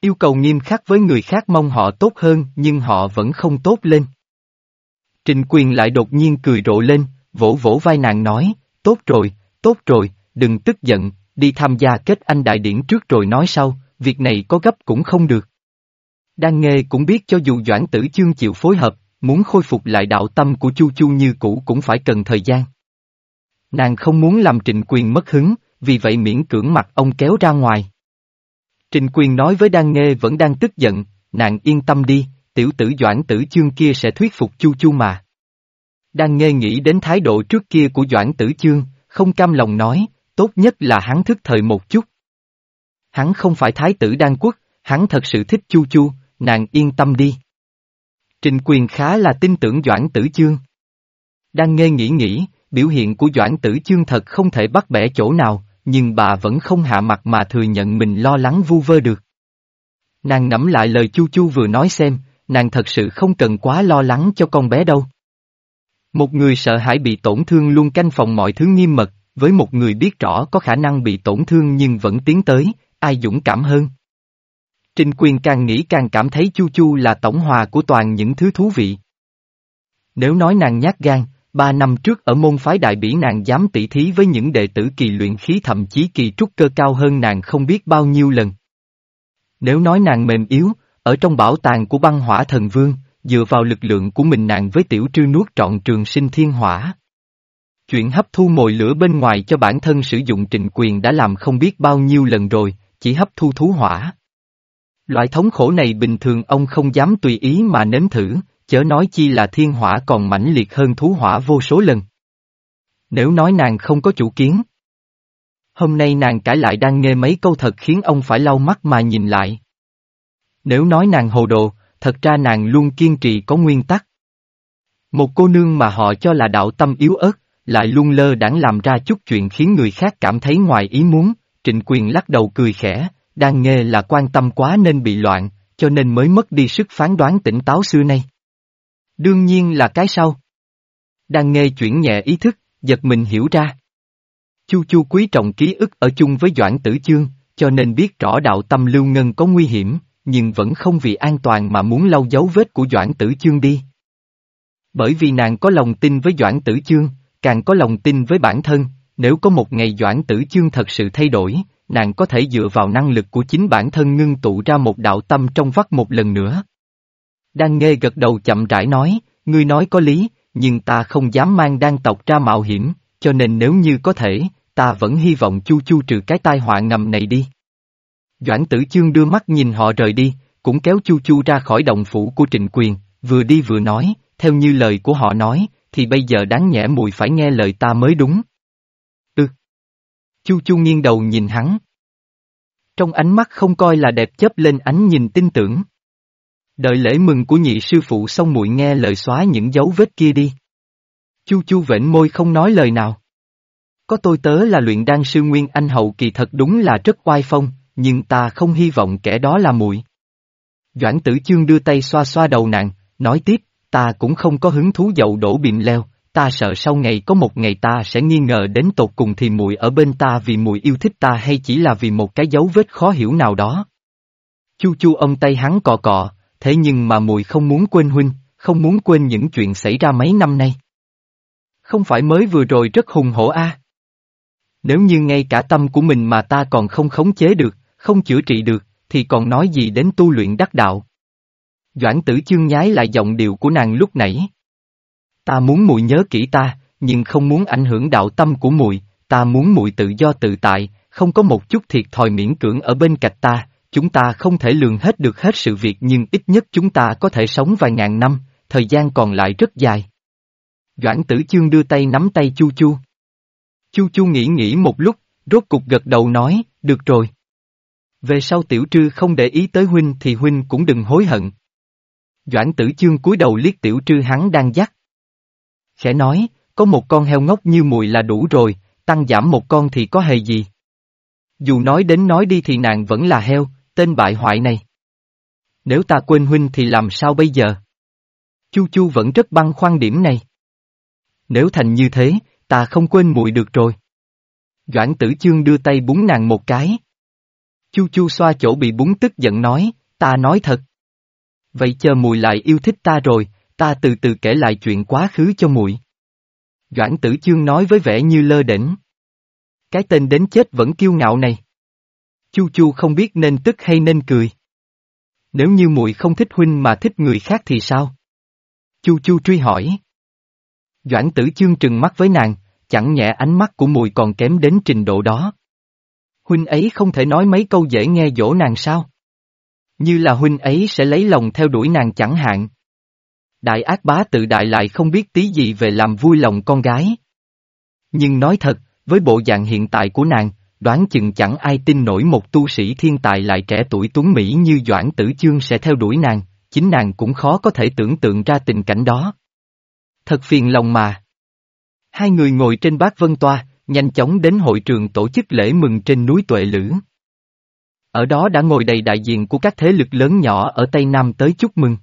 Yêu cầu nghiêm khắc với người khác mong họ tốt hơn nhưng họ vẫn không tốt lên. Trình quyền lại đột nhiên cười rộ lên, vỗ vỗ vai nàng nói, tốt rồi, tốt rồi, đừng tức giận, đi tham gia kết anh đại điển trước rồi nói sau, việc này có gấp cũng không được. Đan Nghê cũng biết cho dù Doãn Tử Chương chịu phối hợp, muốn khôi phục lại đạo tâm của Chu Chu như cũ cũng phải cần thời gian. Nàng không muốn làm trịnh quyền mất hứng, vì vậy miễn cưỡng mặt ông kéo ra ngoài. Trịnh quyền nói với Đan Nghê vẫn đang tức giận, nàng yên tâm đi, tiểu tử Doãn Tử Chương kia sẽ thuyết phục Chu Chu mà đang nghe nghĩ đến thái độ trước kia của Doãn Tử Chương, không cam lòng nói, tốt nhất là hắn thức thời một chút. Hắn không phải thái tử Đan Quốc, hắn thật sự thích Chu Chu, nàng yên tâm đi. Trình quyền khá là tin tưởng Doãn Tử Chương. Đang nghe nghĩ nghĩ, biểu hiện của Doãn Tử Chương thật không thể bắt bẻ chỗ nào, nhưng bà vẫn không hạ mặt mà thừa nhận mình lo lắng vu vơ được. Nàng ngẫm lại lời Chu Chu vừa nói xem, nàng thật sự không cần quá lo lắng cho con bé đâu. Một người sợ hãi bị tổn thương luôn canh phòng mọi thứ nghiêm mật, với một người biết rõ có khả năng bị tổn thương nhưng vẫn tiến tới, ai dũng cảm hơn. Trình quyền càng nghĩ càng cảm thấy Chu Chu là tổng hòa của toàn những thứ thú vị. Nếu nói nàng nhát gan, ba năm trước ở môn phái đại bỉ nàng dám tỉ thí với những đệ tử kỳ luyện khí thậm chí kỳ trúc cơ cao hơn nàng không biết bao nhiêu lần. Nếu nói nàng mềm yếu, ở trong bảo tàng của băng hỏa thần vương, dựa vào lực lượng của mình nàng với tiểu trư nuốt trọn trường sinh thiên hỏa. Chuyện hấp thu mồi lửa bên ngoài cho bản thân sử dụng trịnh quyền đã làm không biết bao nhiêu lần rồi, chỉ hấp thu thú hỏa. Loại thống khổ này bình thường ông không dám tùy ý mà nếm thử, chớ nói chi là thiên hỏa còn mãnh liệt hơn thú hỏa vô số lần. Nếu nói nàng không có chủ kiến. Hôm nay nàng cãi lại đang nghe mấy câu thật khiến ông phải lau mắt mà nhìn lại. Nếu nói nàng hồ đồ, thật ra nàng luôn kiên trì có nguyên tắc. Một cô nương mà họ cho là đạo tâm yếu ớt, lại luôn lơ đãng làm ra chút chuyện khiến người khác cảm thấy ngoài ý muốn, trịnh quyền lắc đầu cười khẽ, đang nghe là quan tâm quá nên bị loạn, cho nên mới mất đi sức phán đoán tỉnh táo xưa nay. Đương nhiên là cái sau. Đang nghe chuyển nhẹ ý thức, giật mình hiểu ra. Chu Chu quý trọng ký ức ở chung với Doãn Tử Chương, cho nên biết rõ đạo tâm lưu ngân có nguy hiểm, nhưng vẫn không vì an toàn mà muốn lau dấu vết của Doãn Tử Chương đi. Bởi vì nàng có lòng tin với Doãn Tử Chương, càng có lòng tin với bản thân, nếu có một ngày Doãn Tử Chương thật sự thay đổi, nàng có thể dựa vào năng lực của chính bản thân ngưng tụ ra một đạo tâm trong vắt một lần nữa. Đan Nghê gật đầu chậm rãi nói, ngươi nói có lý, nhưng ta không dám mang đan tộc ra mạo hiểm, cho nên nếu như có thể, ta vẫn hy vọng chu chu trừ cái tai họa ngầm này đi. Doãn tử chương đưa mắt nhìn họ rời đi, cũng kéo chu chu ra khỏi đồng phủ của trịnh quyền, vừa đi vừa nói, theo như lời của họ nói, thì bây giờ đáng nhẽ mùi phải nghe lời ta mới đúng. Ừ. Chu chu nghiêng đầu nhìn hắn. Trong ánh mắt không coi là đẹp chớp lên ánh nhìn tin tưởng. Đợi lễ mừng của nhị sư phụ xong muội nghe lời xóa những dấu vết kia đi. Chu chu vểnh môi không nói lời nào. Có tôi tớ là luyện đan sư Nguyên Anh hậu kỳ thật đúng là rất oai phong, nhưng ta không hy vọng kẻ đó là muội. Doãn tử chương đưa tay xoa xoa đầu nàng, nói tiếp, ta cũng không có hứng thú dậu đổ bìm leo, ta sợ sau ngày có một ngày ta sẽ nghi ngờ đến tột cùng thì muội ở bên ta vì muội yêu thích ta hay chỉ là vì một cái dấu vết khó hiểu nào đó. Chu chu ông tay hắn cọ cọ, thế nhưng mà muội không muốn quên huynh, không muốn quên những chuyện xảy ra mấy năm nay. Không phải mới vừa rồi rất hùng hổ a? Nếu như ngay cả tâm của mình mà ta còn không khống chế được, không chữa trị được, thì còn nói gì đến tu luyện đắc đạo. Doãn tử chương nhái lại giọng điệu của nàng lúc nãy. Ta muốn muội nhớ kỹ ta, nhưng không muốn ảnh hưởng đạo tâm của muội, ta muốn muội tự do tự tại, không có một chút thiệt thòi miễn cưỡng ở bên cạnh ta, chúng ta không thể lường hết được hết sự việc nhưng ít nhất chúng ta có thể sống vài ngàn năm, thời gian còn lại rất dài. Doãn tử chương đưa tay nắm tay Chu Chu. Chu Chu nghĩ nghĩ một lúc, rốt cục gật đầu nói, được rồi. Về sau tiểu trư không để ý tới huynh thì huynh cũng đừng hối hận. Doãn tử chương cúi đầu liếc tiểu trư hắn đang dắt. Khẽ nói, có một con heo ngốc như mùi là đủ rồi, tăng giảm một con thì có hề gì. Dù nói đến nói đi thì nàng vẫn là heo, tên bại hoại này. Nếu ta quên huynh thì làm sao bây giờ? Chu Chu vẫn rất băng khoăn điểm này. Nếu thành như thế, ta không quên muội được rồi. Doãn tử chương đưa tay búng nàng một cái. Chu Chu xoa chỗ bị búng tức giận nói, ta nói thật. Vậy chờ mùi lại yêu thích ta rồi, ta từ từ kể lại chuyện quá khứ cho muội. Doãn tử chương nói với vẻ như lơ đỉnh. Cái tên đến chết vẫn kiêu ngạo này. Chu Chu không biết nên tức hay nên cười. Nếu như muội không thích huynh mà thích người khác thì sao? Chu Chu truy hỏi. Doãn tử chương trừng mắt với nàng, chẳng nhẹ ánh mắt của mùi còn kém đến trình độ đó. Huynh ấy không thể nói mấy câu dễ nghe dỗ nàng sao? Như là huynh ấy sẽ lấy lòng theo đuổi nàng chẳng hạn. Đại ác bá tự đại lại không biết tí gì về làm vui lòng con gái. Nhưng nói thật, với bộ dạng hiện tại của nàng, đoán chừng chẳng ai tin nổi một tu sĩ thiên tài lại trẻ tuổi tuấn Mỹ như Doãn Tử Chương sẽ theo đuổi nàng, chính nàng cũng khó có thể tưởng tượng ra tình cảnh đó. Thật phiền lòng mà. Hai người ngồi trên bát vân toa, nhanh chóng đến hội trường tổ chức lễ mừng trên núi Tuệ Lữ. Ở đó đã ngồi đầy đại diện của các thế lực lớn nhỏ ở Tây Nam tới chúc mừng.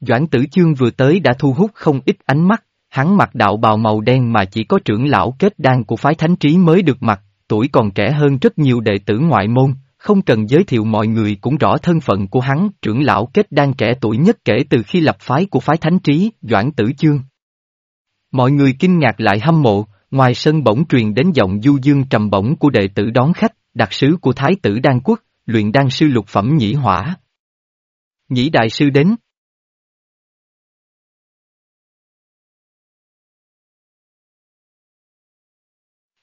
Doãn tử chương vừa tới đã thu hút không ít ánh mắt, hắn mặc đạo bào màu đen mà chỉ có trưởng lão kết đan của phái thánh trí mới được mặc, tuổi còn trẻ hơn rất nhiều đệ tử ngoại môn, không cần giới thiệu mọi người cũng rõ thân phận của hắn, trưởng lão kết đan trẻ tuổi nhất kể từ khi lập phái của phái thánh trí, Doãn Tử Chương. Mọi người kinh ngạc lại hâm mộ, ngoài sân bỗng truyền đến giọng du dương trầm bổng của đệ tử đón khách, đặc sứ của Thái tử Đan Quốc, luyện đan sư lục phẩm nhĩ hỏa. Nhĩ đại sư đến.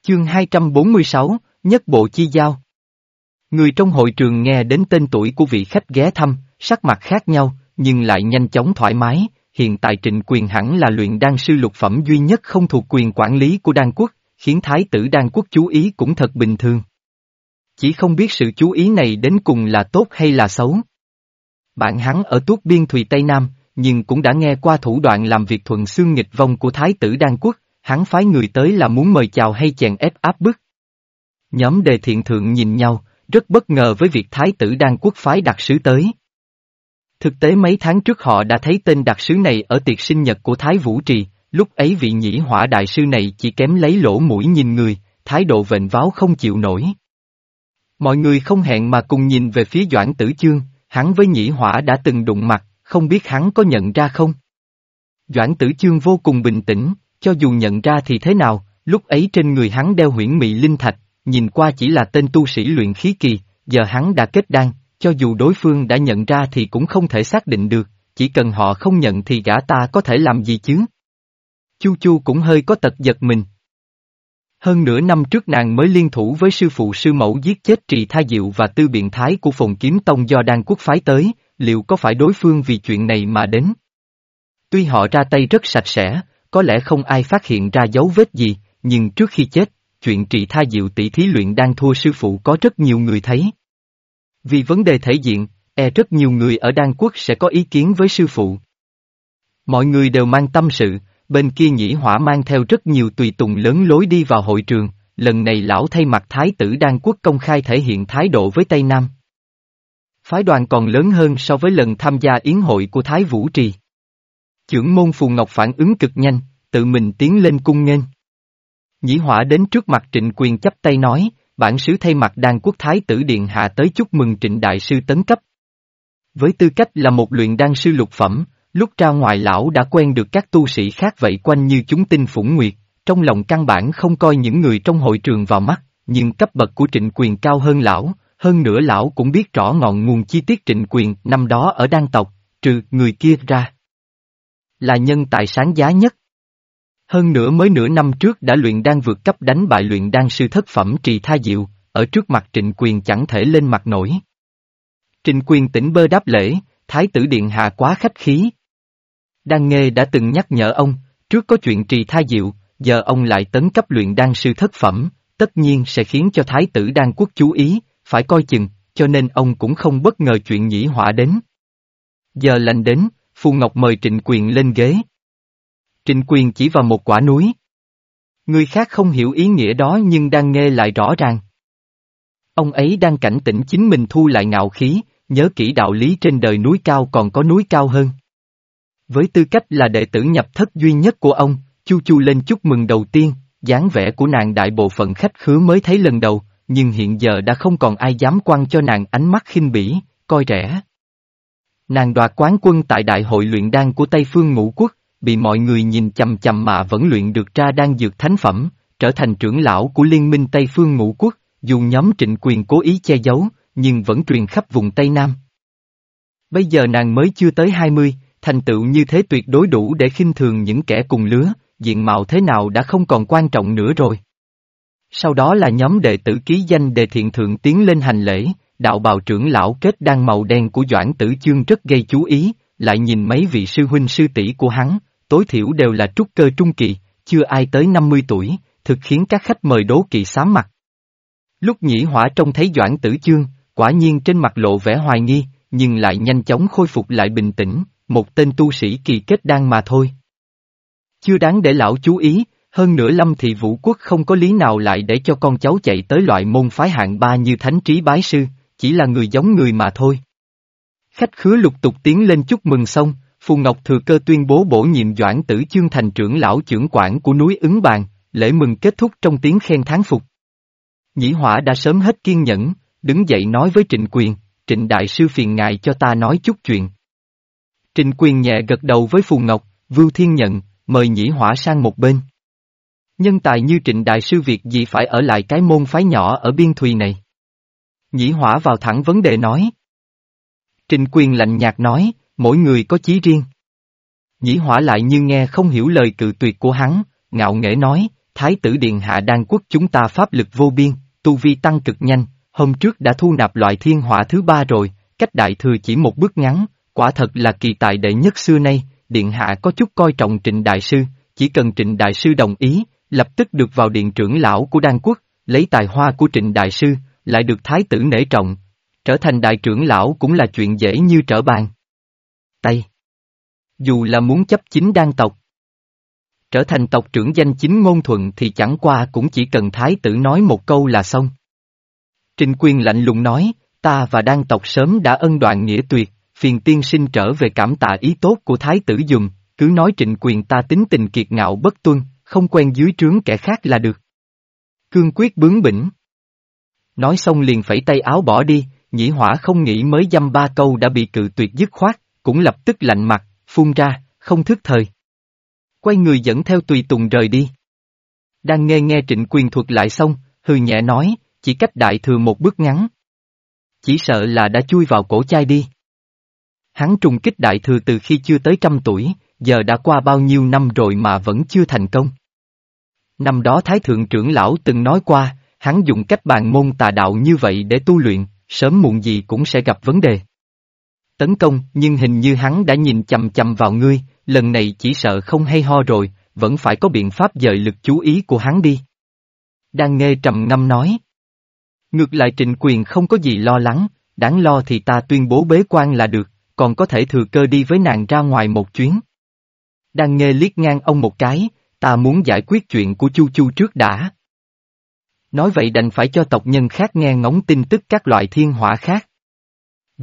Chương 246, Nhất Bộ Chi Giao Người trong hội trường nghe đến tên tuổi của vị khách ghé thăm, sắc mặt khác nhau, nhưng lại nhanh chóng thoải mái, hiện tại trịnh quyền hẳn là luyện đan sư lục phẩm duy nhất không thuộc quyền quản lý của đan quốc, khiến thái tử đan quốc chú ý cũng thật bình thường. Chỉ không biết sự chú ý này đến cùng là tốt hay là xấu. Bạn hắn ở tuốt biên Thùy Tây Nam, nhưng cũng đã nghe qua thủ đoạn làm việc thuận xương nghịch vong của thái tử đan quốc, hắn phái người tới là muốn mời chào hay chèn ép áp bức. Nhóm đề thiện thượng nhìn nhau, rất bất ngờ với việc thái tử đan quốc phái đặc sứ tới. Thực tế mấy tháng trước họ đã thấy tên đặc sứ này ở tiệc sinh nhật của Thái Vũ Trì, lúc ấy vị nhĩ hỏa đại sư này chỉ kém lấy lỗ mũi nhìn người, thái độ vệnh váo không chịu nổi. Mọi người không hẹn mà cùng nhìn về phía Doãn Tử Chương, hắn với nhĩ hỏa đã từng đụng mặt, không biết hắn có nhận ra không? Doãn Tử Chương vô cùng bình tĩnh, cho dù nhận ra thì thế nào, lúc ấy trên người hắn đeo huyễn mị linh thạch, nhìn qua chỉ là tên tu sĩ luyện khí kỳ, giờ hắn đã kết đan, cho dù đối phương đã nhận ra thì cũng không thể xác định được, chỉ cần họ không nhận thì gã ta có thể làm gì chứ? Chu Chu cũng hơi có tật giật mình. Hơn nửa năm trước nàng mới liên thủ với sư phụ sư mẫu giết chết trì tha diệu và tư biện thái của phồn kiếm tông do đan quốc phái tới, liệu có phải đối phương vì chuyện này mà đến? Tuy họ ra tay rất sạch sẽ, có lẽ không ai phát hiện ra dấu vết gì, nhưng trước khi chết, chuyện trị tha diệu tỷ thí luyện đang thua sư phụ có rất nhiều người thấy. Vì vấn đề thể diện, e rất nhiều người ở Đan Quốc sẽ có ý kiến với sư phụ. Mọi người đều mang tâm sự, bên kia nhĩ hỏa mang theo rất nhiều tùy tùng lớn lối đi vào hội trường, lần này lão thay mặt Thái tử Đan Quốc công khai thể hiện thái độ với Tây Nam. Phái đoàn còn lớn hơn so với lần tham gia yến hội của Thái Vũ Trì. Chưởng môn Phù Ngọc phản ứng cực nhanh, tự mình tiến lên cung nghênh. Nhĩ hỏa đến trước mặt trịnh quyền chấp tay nói, bản sứ thay mặt đan quốc thái tử điện hạ tới chúc mừng trịnh đại sư tấn cấp. Với tư cách là một luyện đan sư lục phẩm, lúc ra ngoài lão đã quen được các tu sĩ khác vậy quanh như chúng tinh phủng nguyệt, trong lòng căn bản không coi những người trong hội trường vào mắt, nhưng cấp bậc của trịnh quyền cao hơn lão, hơn nữa lão cũng biết rõ ngọn nguồn chi tiết trịnh quyền năm đó ở đan tộc, trừ người kia ra. Là nhân tài sáng giá nhất. Hơn nữa mới nửa năm trước đã luyện đan vượt cấp đánh bại luyện đan sư thất phẩm trì tha diệu, ở trước mặt trịnh quyền chẳng thể lên mặt nổi. Trịnh quyền tỉnh bơ đáp lễ, thái tử điện hạ quá khách khí. Đan nghê đã từng nhắc nhở ông, trước có chuyện trì tha diệu, giờ ông lại tấn cấp luyện đan sư thất phẩm, tất nhiên sẽ khiến cho thái tử đan quốc chú ý, phải coi chừng, cho nên ông cũng không bất ngờ chuyện nhĩ họa đến. Giờ lành đến, Phu Ngọc mời Trịnh Quyền lên ghế. Trịnh Quyền chỉ vào một quả núi. Người khác không hiểu ý nghĩa đó nhưng đang nghe lại rõ ràng. Ông ấy đang cảnh tỉnh chính mình thu lại ngạo khí, nhớ kỹ đạo lý trên đời núi cao còn có núi cao hơn. Với tư cách là đệ tử nhập thất duy nhất của ông, Chu Chu lên chúc mừng đầu tiên, dáng vẻ của nàng đại bộ phận khách khứa mới thấy lần đầu, nhưng hiện giờ đã không còn ai dám quăng cho nàng ánh mắt khinh bỉ, coi rẻ. Nàng đoạt quán quân tại đại hội luyện đan của Tây Phương Ngũ Quốc, bị mọi người nhìn chằm chằm mà vẫn luyện được ra đang dược thánh phẩm, trở thành trưởng lão của Liên minh Tây Phương Ngũ Quốc, dù nhóm trịnh quyền cố ý che giấu, nhưng vẫn truyền khắp vùng Tây Nam. Bây giờ nàng mới chưa tới 20, thành tựu như thế tuyệt đối đủ để khinh thường những kẻ cùng lứa, diện mạo thế nào đã không còn quan trọng nữa rồi. Sau đó là nhóm đệ tử ký danh đề thiện thượng tiến lên hành lễ, đạo bào trưởng lão kết đan màu đen của Doãn Tử Chương rất gây chú ý, lại nhìn mấy vị sư huynh sư tỷ của hắn, tối thiểu đều là trúc cơ trung kỳ, chưa ai tới 50 tuổi, thực khiến các khách mời đố kỵ xám mặt. Lúc nhĩ hỏa trông thấy Doãn Tử Chương, quả nhiên trên mặt lộ vẻ hoài nghi, nhưng lại nhanh chóng khôi phục lại bình tĩnh, một tên tu sĩ kỳ kết đang mà thôi. Chưa đáng để lão chú ý, hơn nữa Lâm Thị Vũ Quốc không có lý nào lại để cho con cháu chạy tới loại môn phái hạng ba như thánh trí bái sư, chỉ là người giống người mà thôi. Khách khứa lục tục tiến lên chúc mừng xong, Phù Ngọc Thừa Cơ tuyên bố bổ nhiệm Doãn Tử Chương thành trưởng lão trưởng quản của núi ứng bàn, lễ mừng kết thúc trong tiếng khen thán phục. Nhĩ Hỏa đã sớm hết kiên nhẫn, đứng dậy nói với Trịnh Quyền, Trịnh Đại Sư phiền ngài cho ta nói chút chuyện. Trịnh Quyền nhẹ gật đầu với Phù Ngọc, Vưu Thiên nhận, mời Nhĩ Hỏa sang một bên. Nhân tài như Trịnh Đại Sư việc gì phải ở lại cái môn phái nhỏ ở biên thùy này. Nhĩ Hỏa vào thẳng vấn đề nói. Trịnh Quyền lạnh nhạt nói, mỗi người có chí riêng. Nhĩ Hỏa lại như nghe không hiểu lời cự tuyệt của hắn, ngạo nghễ nói, Thái tử Điện Hạ đan quốc chúng ta pháp lực vô biên, tu vi tăng cực nhanh, hôm trước đã thu nạp loại thiên hỏa thứ ba rồi, cách đại thừa chỉ một bước ngắn, quả thật là kỳ tài đệ nhất xưa nay, Điện Hạ có chút coi trọng trịnh đại sư, chỉ cần trịnh đại sư đồng ý, lập tức được vào điện trưởng lão của đan quốc, lấy tài hoa của trịnh đại sư, lại được thái tử nể trọng. Trở thành đại trưởng lão cũng là chuyện dễ như trở bàn. Tay Dù là muốn chấp chính đan tộc, trở thành tộc trưởng danh chính ngôn thuận thì chẳng qua cũng chỉ cần thái tử nói một câu là xong. Trình quyền lạnh lùng nói, ta và đan tộc sớm đã ân đoạn nghĩa tuyệt, phiền tiên sinh trở về cảm tạ ý tốt của thái tử dùng, cứ nói trịnh quyền ta tính tình kiệt ngạo bất tuân, không quen dưới trướng kẻ khác là được. Cương quyết bướng bỉnh. Nói xong liền phẩy tay áo bỏ đi, nhĩ hỏa không nghĩ mới dăm ba câu đã bị cự tuyệt dứt khoát, cũng lập tức lạnh mặt, phun ra, không thức thời. Quay người dẫn theo tùy tùng rời đi. Đang nghe nghe trịnh quyền thuật lại xong, hừ nhẹ nói, chỉ cách đại thừa một bước ngắn. Chỉ sợ là đã chui vào cổ chai đi. Hắn trùng kích đại thừa từ khi chưa tới trăm tuổi, giờ đã qua bao nhiêu năm rồi mà vẫn chưa thành công. Năm đó Thái Thượng trưởng lão từng nói qua, hắn dùng cách bàn môn tà đạo như vậy để tu luyện, sớm muộn gì cũng sẽ gặp vấn đề. Tấn công, nhưng hình như hắn đã nhìn chầm chầm vào ngươi, lần này chỉ sợ không hay ho rồi, vẫn phải có biện pháp dời lực chú ý của hắn đi. Đang nghe trầm ngâm nói. Ngược lại trịnh quyền không có gì lo lắng, đáng lo thì ta tuyên bố bế quan là được, còn có thể thừa cơ đi với nàng ra ngoài một chuyến. Đang nghe liếc ngang ông một cái, ta muốn giải quyết chuyện của Chu Chu trước đã. Nói vậy đành phải cho tộc nhân khác nghe ngóng tin tức các loại thiên hỏa khác.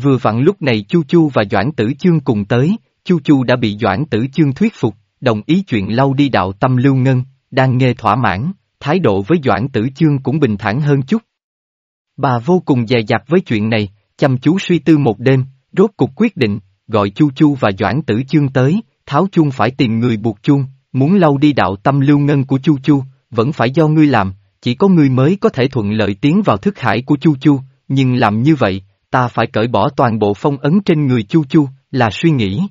Vừa vặn lúc này Chu Chu và Doãn Tử Chương cùng tới, Chu Chu đã bị Doãn Tử Chương thuyết phục, đồng ý chuyện lau đi đạo tâm lưu ngân, đang nghe thỏa mãn, thái độ với Doãn Tử Chương cũng bình thản hơn chút. Bà vô cùng dè dặt với chuyện này, chăm chú suy tư một đêm, rốt cục quyết định, gọi Chu Chu và Doãn Tử Chương tới, tháo chuông phải tìm người buộc chuông, muốn lau đi đạo tâm lưu ngân của Chu Chu, vẫn phải do ngươi làm, chỉ có ngươi mới có thể thuận lợi tiến vào thức hải của Chu Chu, nhưng làm như vậy, ta phải cởi bỏ toàn bộ phong ấn trên người Chu Chu, là suy nghĩ.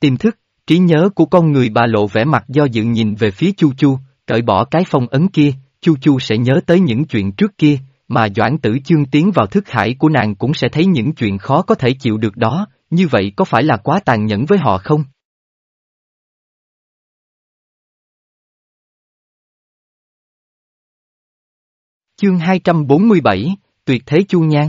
Tiềm thức, trí nhớ của con người bà lộ vẻ mặt do dự nhìn về phía Chu Chu, cởi bỏ cái phong ấn kia, Chu Chu sẽ nhớ tới những chuyện trước kia, mà Doãn Tử Chương tiến vào thức hải của nàng cũng sẽ thấy những chuyện khó có thể chịu được đó, như vậy có phải là quá tàn nhẫn với họ không? Chương 247, Tuyệt Thế Chu Nhan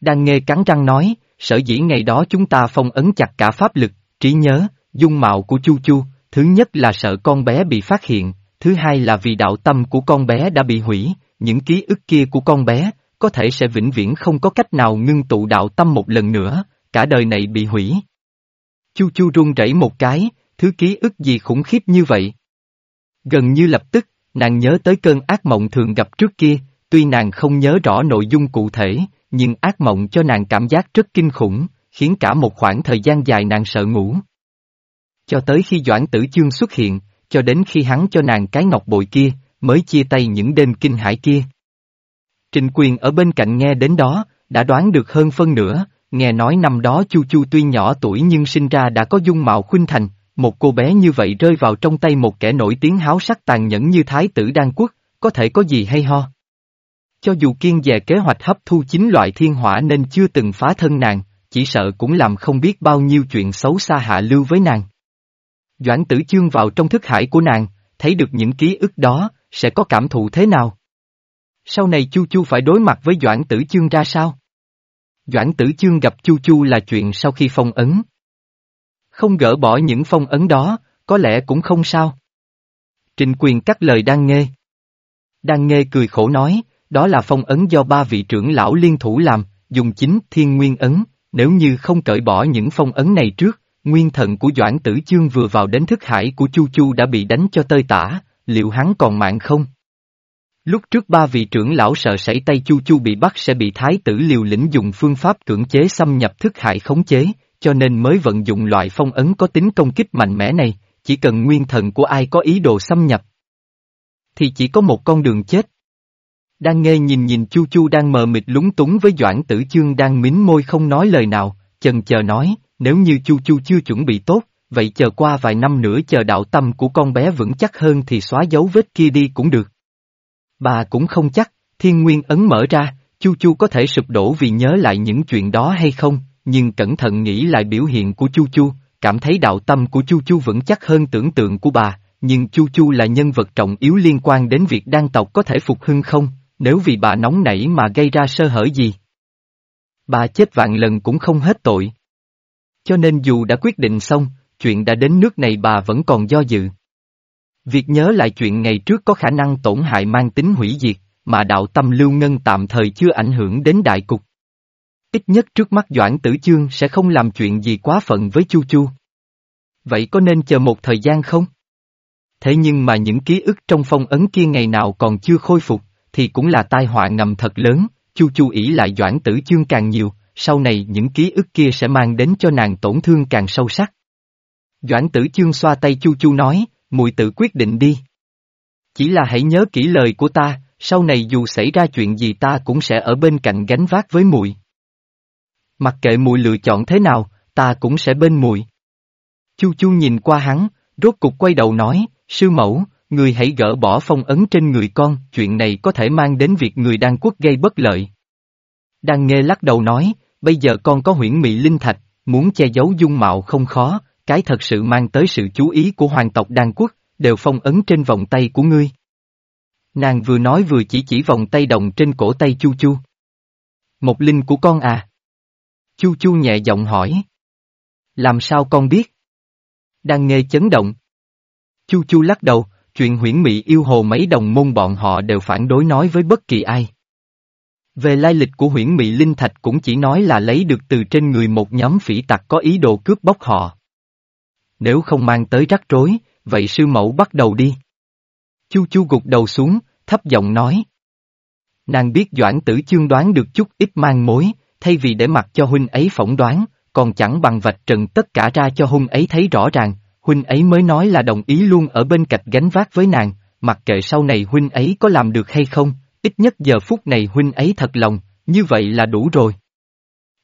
đang nghe cắn răng nói, sở dĩ ngày đó chúng ta phong ấn chặt cả pháp lực, trí nhớ, dung mạo của Chu Chu, thứ nhất là sợ con bé bị phát hiện, thứ hai là vì đạo tâm của con bé đã bị hủy, những ký ức kia của con bé, có thể sẽ vĩnh viễn không có cách nào ngưng tụ đạo tâm một lần nữa, cả đời này bị hủy. Chu Chu run rẩy một cái, thứ ký ức gì khủng khiếp như vậy? Gần như lập tức, nàng nhớ tới cơn ác mộng thường gặp trước kia, tuy nàng không nhớ rõ nội dung cụ thể, nhưng ác mộng cho nàng cảm giác rất kinh khủng, khiến cả một khoảng thời gian dài nàng sợ ngủ. Cho tới khi Doãn Tử Chương xuất hiện, cho đến khi hắn cho nàng cái ngọc bội kia, mới chia tay những đêm kinh hải kia. Trình quyền ở bên cạnh nghe đến đó, đã đoán được hơn phân nửa, nghe nói năm đó Chu Chu tuy nhỏ tuổi nhưng sinh ra đã có dung mạo khuynh thành, một cô bé như vậy rơi vào trong tay một kẻ nổi tiếng háo sắc tàn nhẫn như Thái tử Đan Quốc, có thể có gì hay ho. Cho dù kiên dè kế hoạch hấp thu chính loại thiên hỏa nên chưa từng phá thân nàng, chỉ sợ cũng làm không biết bao nhiêu chuyện xấu xa hạ lưu với nàng. Doãn tử chương vào trong thức hải của nàng, thấy được những ký ức đó, sẽ có cảm thụ thế nào? Sau này Chu Chu phải đối mặt với Doãn tử chương ra sao? Doãn tử chương gặp Chu Chu là chuyện sau khi phong ấn. Không gỡ bỏ những phong ấn đó, có lẽ cũng không sao. Trình quyền cắt lời đang nghe. Đang nghe cười khổ nói, đó là phong ấn do ba vị trưởng lão liên thủ làm, dùng chính thiên nguyên ấn, nếu như không cởi bỏ những phong ấn này trước, nguyên thần của Doãn Tử Chương vừa vào đến thức hải của Chu Chu đã bị đánh cho tơi tả, liệu hắn còn mạng không? Lúc trước ba vị trưởng lão sợ sảy tay Chu Chu bị bắt sẽ bị thái tử liều lĩnh dùng phương pháp cưỡng chế xâm nhập thức hải khống chế, cho nên mới vận dụng loại phong ấn có tính công kích mạnh mẽ này, chỉ cần nguyên thần của ai có ý đồ xâm nhập. Thì chỉ có một con đường chết. Đang nghe nhìn nhìn Chu Chu đang mờ mịt lúng túng với Doãn Tử Chương đang mím môi không nói lời nào, chần chờ nói, nếu như Chu Chu chưa chuẩn bị tốt, vậy chờ qua vài năm nữa chờ đạo tâm của con bé vững chắc hơn thì xóa dấu vết kia đi cũng được. Bà cũng không chắc, thiên nguyên ấn mở ra, Chu Chu có thể sụp đổ vì nhớ lại những chuyện đó hay không, nhưng cẩn thận nghĩ lại biểu hiện của Chu Chu, cảm thấy đạo tâm của Chu Chu vững chắc hơn tưởng tượng của bà, nhưng Chu Chu là nhân vật trọng yếu liên quan đến việc đan tộc có thể phục hưng không, nếu vì bà nóng nảy mà gây ra sơ hở gì. Bà chết vạn lần cũng không hết tội. Cho nên dù đã quyết định xong, chuyện đã đến nước này bà vẫn còn do dự. Việc nhớ lại chuyện ngày trước có khả năng tổn hại mang tính hủy diệt, mà đạo tâm lưu ngân tạm thời chưa ảnh hưởng đến đại cục. Ít nhất trước mắt Doãn Tử Chương sẽ không làm chuyện gì quá phận với Chu Chu. Vậy có nên chờ một thời gian không? Thế nhưng mà những ký ức trong phong ấn kia ngày nào còn chưa khôi phục, thì cũng là tai họa ngầm thật lớn, Chu Chu ý lại Doãn Tử Chương càng nhiều, sau này những ký ức kia sẽ mang đến cho nàng tổn thương càng sâu sắc. Doãn Tử Chương xoa tay Chu Chu nói, muội tự quyết định đi. Chỉ là hãy nhớ kỹ lời của ta, sau này dù xảy ra chuyện gì ta cũng sẽ ở bên cạnh gánh vác với muội. Mặc kệ muội lựa chọn thế nào, ta cũng sẽ bên muội. Chu Chu nhìn qua hắn, rốt cục quay đầu nói, sư mẫu, người hãy gỡ bỏ phong ấn trên người con, chuyện này có thể mang đến việc người đang quốc gây bất lợi. Đang nghe lắc đầu nói, bây giờ con có huyễn mị linh thạch, muốn che giấu dung mạo không khó, cái thật sự mang tới sự chú ý của hoàng tộc đan quốc, đều phong ấn trên vòng tay của ngươi. Nàng vừa nói vừa chỉ chỉ vòng tay đồng trên cổ tay Chu Chu. Một linh của con à? Chu Chu nhẹ giọng hỏi. Làm sao con biết? Đang nghe chấn động. Chu Chu lắc đầu, chuyện huyễn mị yêu hồ mấy đồng môn bọn họ đều phản đối nói với bất kỳ ai. Về lai lịch của huyễn mị linh thạch cũng chỉ nói là lấy được từ trên người một nhóm phỉ tặc có ý đồ cướp bóc họ. Nếu không mang tới rắc rối, vậy sư mẫu bắt đầu đi. Chu chu gục đầu xuống, thấp giọng nói. Nàng biết Doãn tử chương đoán được chút ít mang mối, thay vì để mặc cho huynh ấy phỏng đoán, còn chẳng bằng vạch trần tất cả ra cho huynh ấy thấy rõ ràng, huynh ấy mới nói là đồng ý luôn ở bên cạnh gánh vác với nàng, mặc kệ sau này huynh ấy có làm được hay không, ít nhất giờ phút này huynh ấy thật lòng, như vậy là đủ rồi.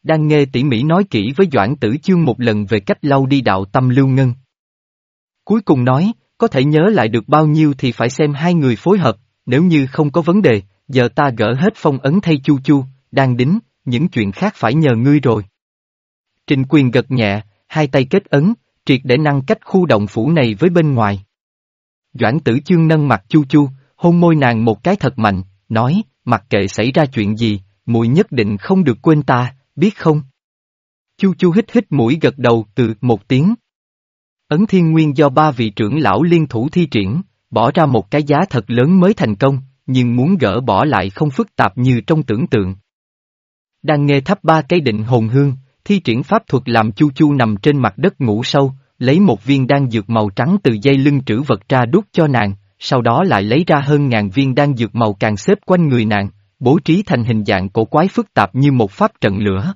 Đang nghe tỉ mỉ nói kỹ với Doãn Tử Chương một lần về cách lau đi đạo tâm lưu ngân. Cuối cùng nói, có thể nhớ lại được bao nhiêu thì phải xem hai người phối hợp, nếu như không có vấn đề, giờ ta gỡ hết phong ấn thay chu chu, đang đính, những chuyện khác phải nhờ ngươi rồi. Trình quyền gật nhẹ, hai tay kết ấn, triệt để năng cách khu động phủ này với bên ngoài. Doãn tử chương nâng mặt chu chu, hôn môi nàng một cái thật mạnh, nói, mặc kệ xảy ra chuyện gì, mùi nhất định không được quên ta, biết không? Chu chu hít hít mũi gật đầu từ một tiếng. Ấn thiên nguyên do ba vị trưởng lão liên thủ thi triển, bỏ ra một cái giá thật lớn mới thành công, nhưng muốn gỡ bỏ lại không phức tạp như trong tưởng tượng. Đang nghe thắp ba cây định hồn hương, thi triển pháp thuật làm chu chu nằm trên mặt đất ngủ sâu, lấy một viên đan dược màu trắng từ dây lưng trữ vật ra đút cho nàng, sau đó lại lấy ra hơn ngàn viên đan dược màu càng xếp quanh người nàng, bố trí thành hình dạng cổ quái phức tạp như một pháp trận lửa.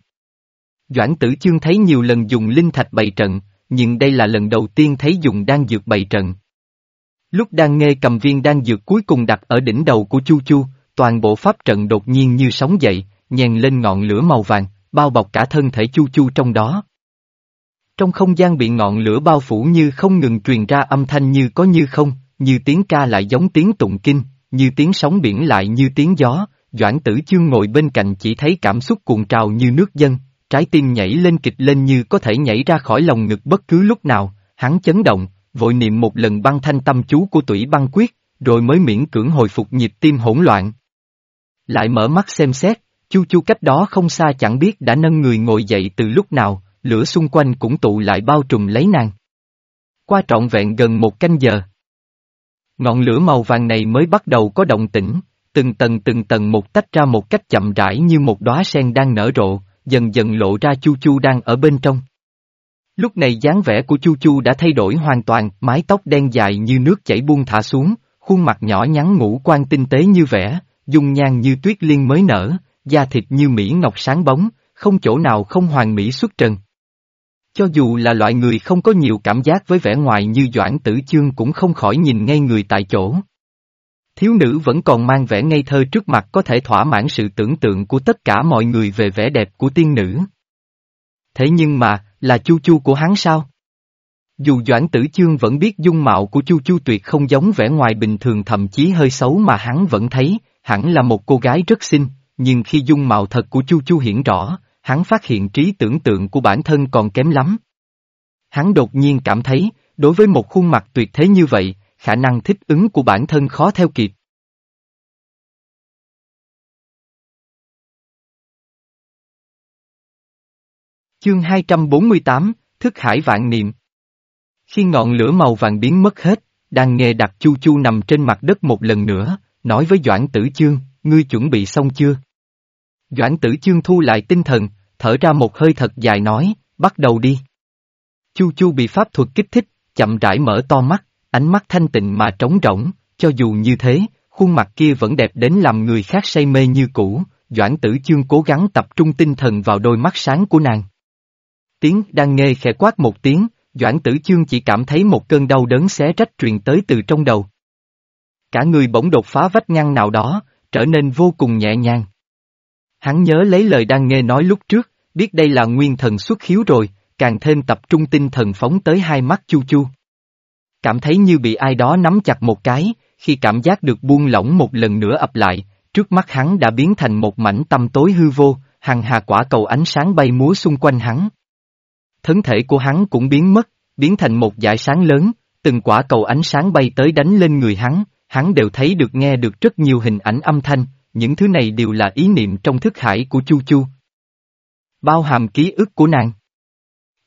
Doãn tử chương thấy nhiều lần dùng linh thạch bày trận, nhưng đây là lần đầu tiên thấy dùng đan dược bày trận. Lúc đang nghe cầm viên đan dược cuối cùng đặt ở đỉnh đầu của Chu Chu, toàn bộ pháp trận đột nhiên như sóng dậy, nhèn lên ngọn lửa màu vàng, bao bọc cả thân thể chu chu trong đó. Trong không gian bị ngọn lửa bao phủ như không ngừng truyền ra âm thanh như có như không, như tiếng ca lại giống tiếng tụng kinh, như tiếng sóng biển lại như tiếng gió, Doãn tử chương ngồi bên cạnh chỉ thấy cảm xúc cuồng trào như nước dân, trái tim nhảy lên kịch lên như có thể nhảy ra khỏi lòng ngực bất cứ lúc nào, hắn chấn động, vội niệm một lần băng thanh tâm chú của tủy băng quyết, rồi mới miễn cưỡng hồi phục nhịp tim hỗn loạn. Lại mở mắt xem xét, chu chu cách đó không xa chẳng biết đã nâng người ngồi dậy từ lúc nào, lửa xung quanh cũng tụ lại bao trùm lấy nàng. Qua trọn vẹn gần một canh giờ. Ngọn lửa màu vàng này mới bắt đầu có động tĩnh, từng tầng từng tầng một tách ra một cách chậm rãi như một đóa sen đang nở rộ, dần dần lộ ra Chu Chu đang ở bên trong. Lúc này dáng vẻ của Chu Chu đã thay đổi hoàn toàn, mái tóc đen dài như nước chảy buông thả xuống, khuôn mặt nhỏ nhắn ngũ quan tinh tế như vẻ, dung nhan như tuyết liên mới nở, da thịt như mỹ ngọc sáng bóng, không chỗ nào không hoàn mỹ xuất trần. Cho dù là loại người không có nhiều cảm giác với vẻ ngoài như Doãn Tử Chương cũng không khỏi nhìn ngay người tại chỗ. Thiếu nữ vẫn còn mang vẻ ngây thơ trước mặt có thể thỏa mãn sự tưởng tượng của tất cả mọi người về vẻ đẹp của tiên nữ. Thế nhưng mà, là chu chu của hắn sao? Dù Doãn Tử Chương vẫn biết dung mạo của Chu Chu tuyệt không giống vẻ ngoài bình thường thậm chí hơi xấu mà hắn vẫn thấy, hẳn là một cô gái rất xinh, nhưng khi dung mạo thật của Chu Chu hiển rõ, hắn phát hiện trí tưởng tượng của bản thân còn kém lắm. Hắn đột nhiên cảm thấy, đối với một khuôn mặt tuyệt thế như vậy, khả năng thích ứng của bản thân khó theo kịp. Chương 248, Thức Hải Vạn Niệm Khi ngọn lửa màu vàng biến mất hết, đang nghe đặt chu chu nằm trên mặt đất một lần nữa, nói với Doãn Tử Chương, ngươi chuẩn bị xong chưa? Doãn Tử Chương thu lại tinh thần, thở ra một hơi thật dài nói, bắt đầu đi. Chu chu bị pháp thuật kích thích, chậm rãi mở to mắt, ánh mắt thanh tịnh mà trống rỗng, cho dù như thế, khuôn mặt kia vẫn đẹp đến làm người khác say mê như cũ, Doãn Tử Chương cố gắng tập trung tinh thần vào đôi mắt sáng của nàng. Tiếng đang nghe khẽ quát một tiếng, Doãn Tử Chương chỉ cảm thấy một cơn đau đớn xé rách truyền tới từ trong đầu. Cả người bỗng đột phá vách ngăn nào đó, trở nên vô cùng nhẹ nhàng. Hắn nhớ lấy lời đang nghe nói lúc trước, biết đây là nguyên thần xuất khiếu rồi, càng thêm tập trung tinh thần phóng tới hai mắt chu chu. Cảm thấy như bị ai đó nắm chặt một cái, khi cảm giác được buông lỏng một lần nữa ập lại, trước mắt hắn đã biến thành một mảnh tâm tối hư vô, hằng hà quả cầu ánh sáng bay múa xung quanh hắn. Thân thể của hắn cũng biến mất, biến thành một dải sáng lớn, từng quả cầu ánh sáng bay tới đánh lên người hắn, hắn đều thấy được nghe được rất nhiều hình ảnh âm thanh, những thứ này đều là ý niệm trong thức hải của Chu Chu. Bao hàm ký ức của nàng.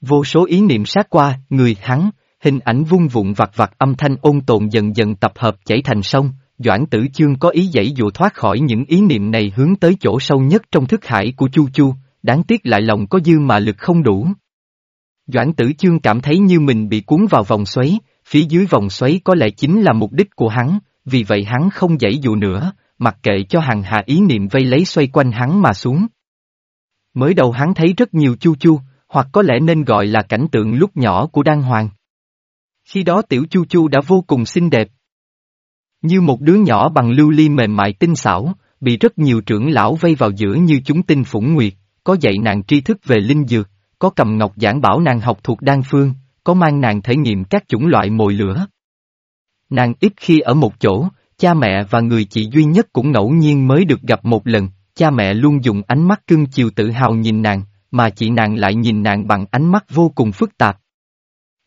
Vô số ý niệm sát qua, người hắn, hình ảnh vung vụn vặt vặt âm thanh ôn tồn dần dần tập hợp chảy thành sông, Doãn Tử Chương có ý dãy dụ thoát khỏi những ý niệm này hướng tới chỗ sâu nhất trong thức hải của Chu Chu, đáng tiếc lại lòng có dư mà lực không đủ. Doãn Tử Chương cảm thấy như mình bị cuốn vào vòng xoáy, phía dưới vòng xoáy có lẽ chính là mục đích của hắn, vì vậy hắn không dãy dụ nữa, mặc kệ cho hàng hà ý niệm vây lấy xoay quanh hắn mà xuống. Mới đầu hắn thấy rất nhiều chu chu, hoặc có lẽ nên gọi là cảnh tượng lúc nhỏ của Đan Hoàng. Khi đó tiểu chu chu đã vô cùng xinh đẹp. Như một đứa nhỏ bằng lưu ly mềm mại tinh xảo, bị rất nhiều trưởng lão vây vào giữa như chúng tinh phủng nguyệt, có dạy nàng tri thức về linh dược, có cầm ngọc giảng bảo nàng học thuộc đan phương, có mang nàng thể nghiệm các chủng loại mồi lửa. Nàng ít khi ở một chỗ, cha mẹ và người chị duy nhất cũng ngẫu nhiên mới được gặp một lần, cha mẹ luôn dùng ánh mắt cưng chiều tự hào nhìn nàng, mà chị nàng lại nhìn nàng bằng ánh mắt vô cùng phức tạp.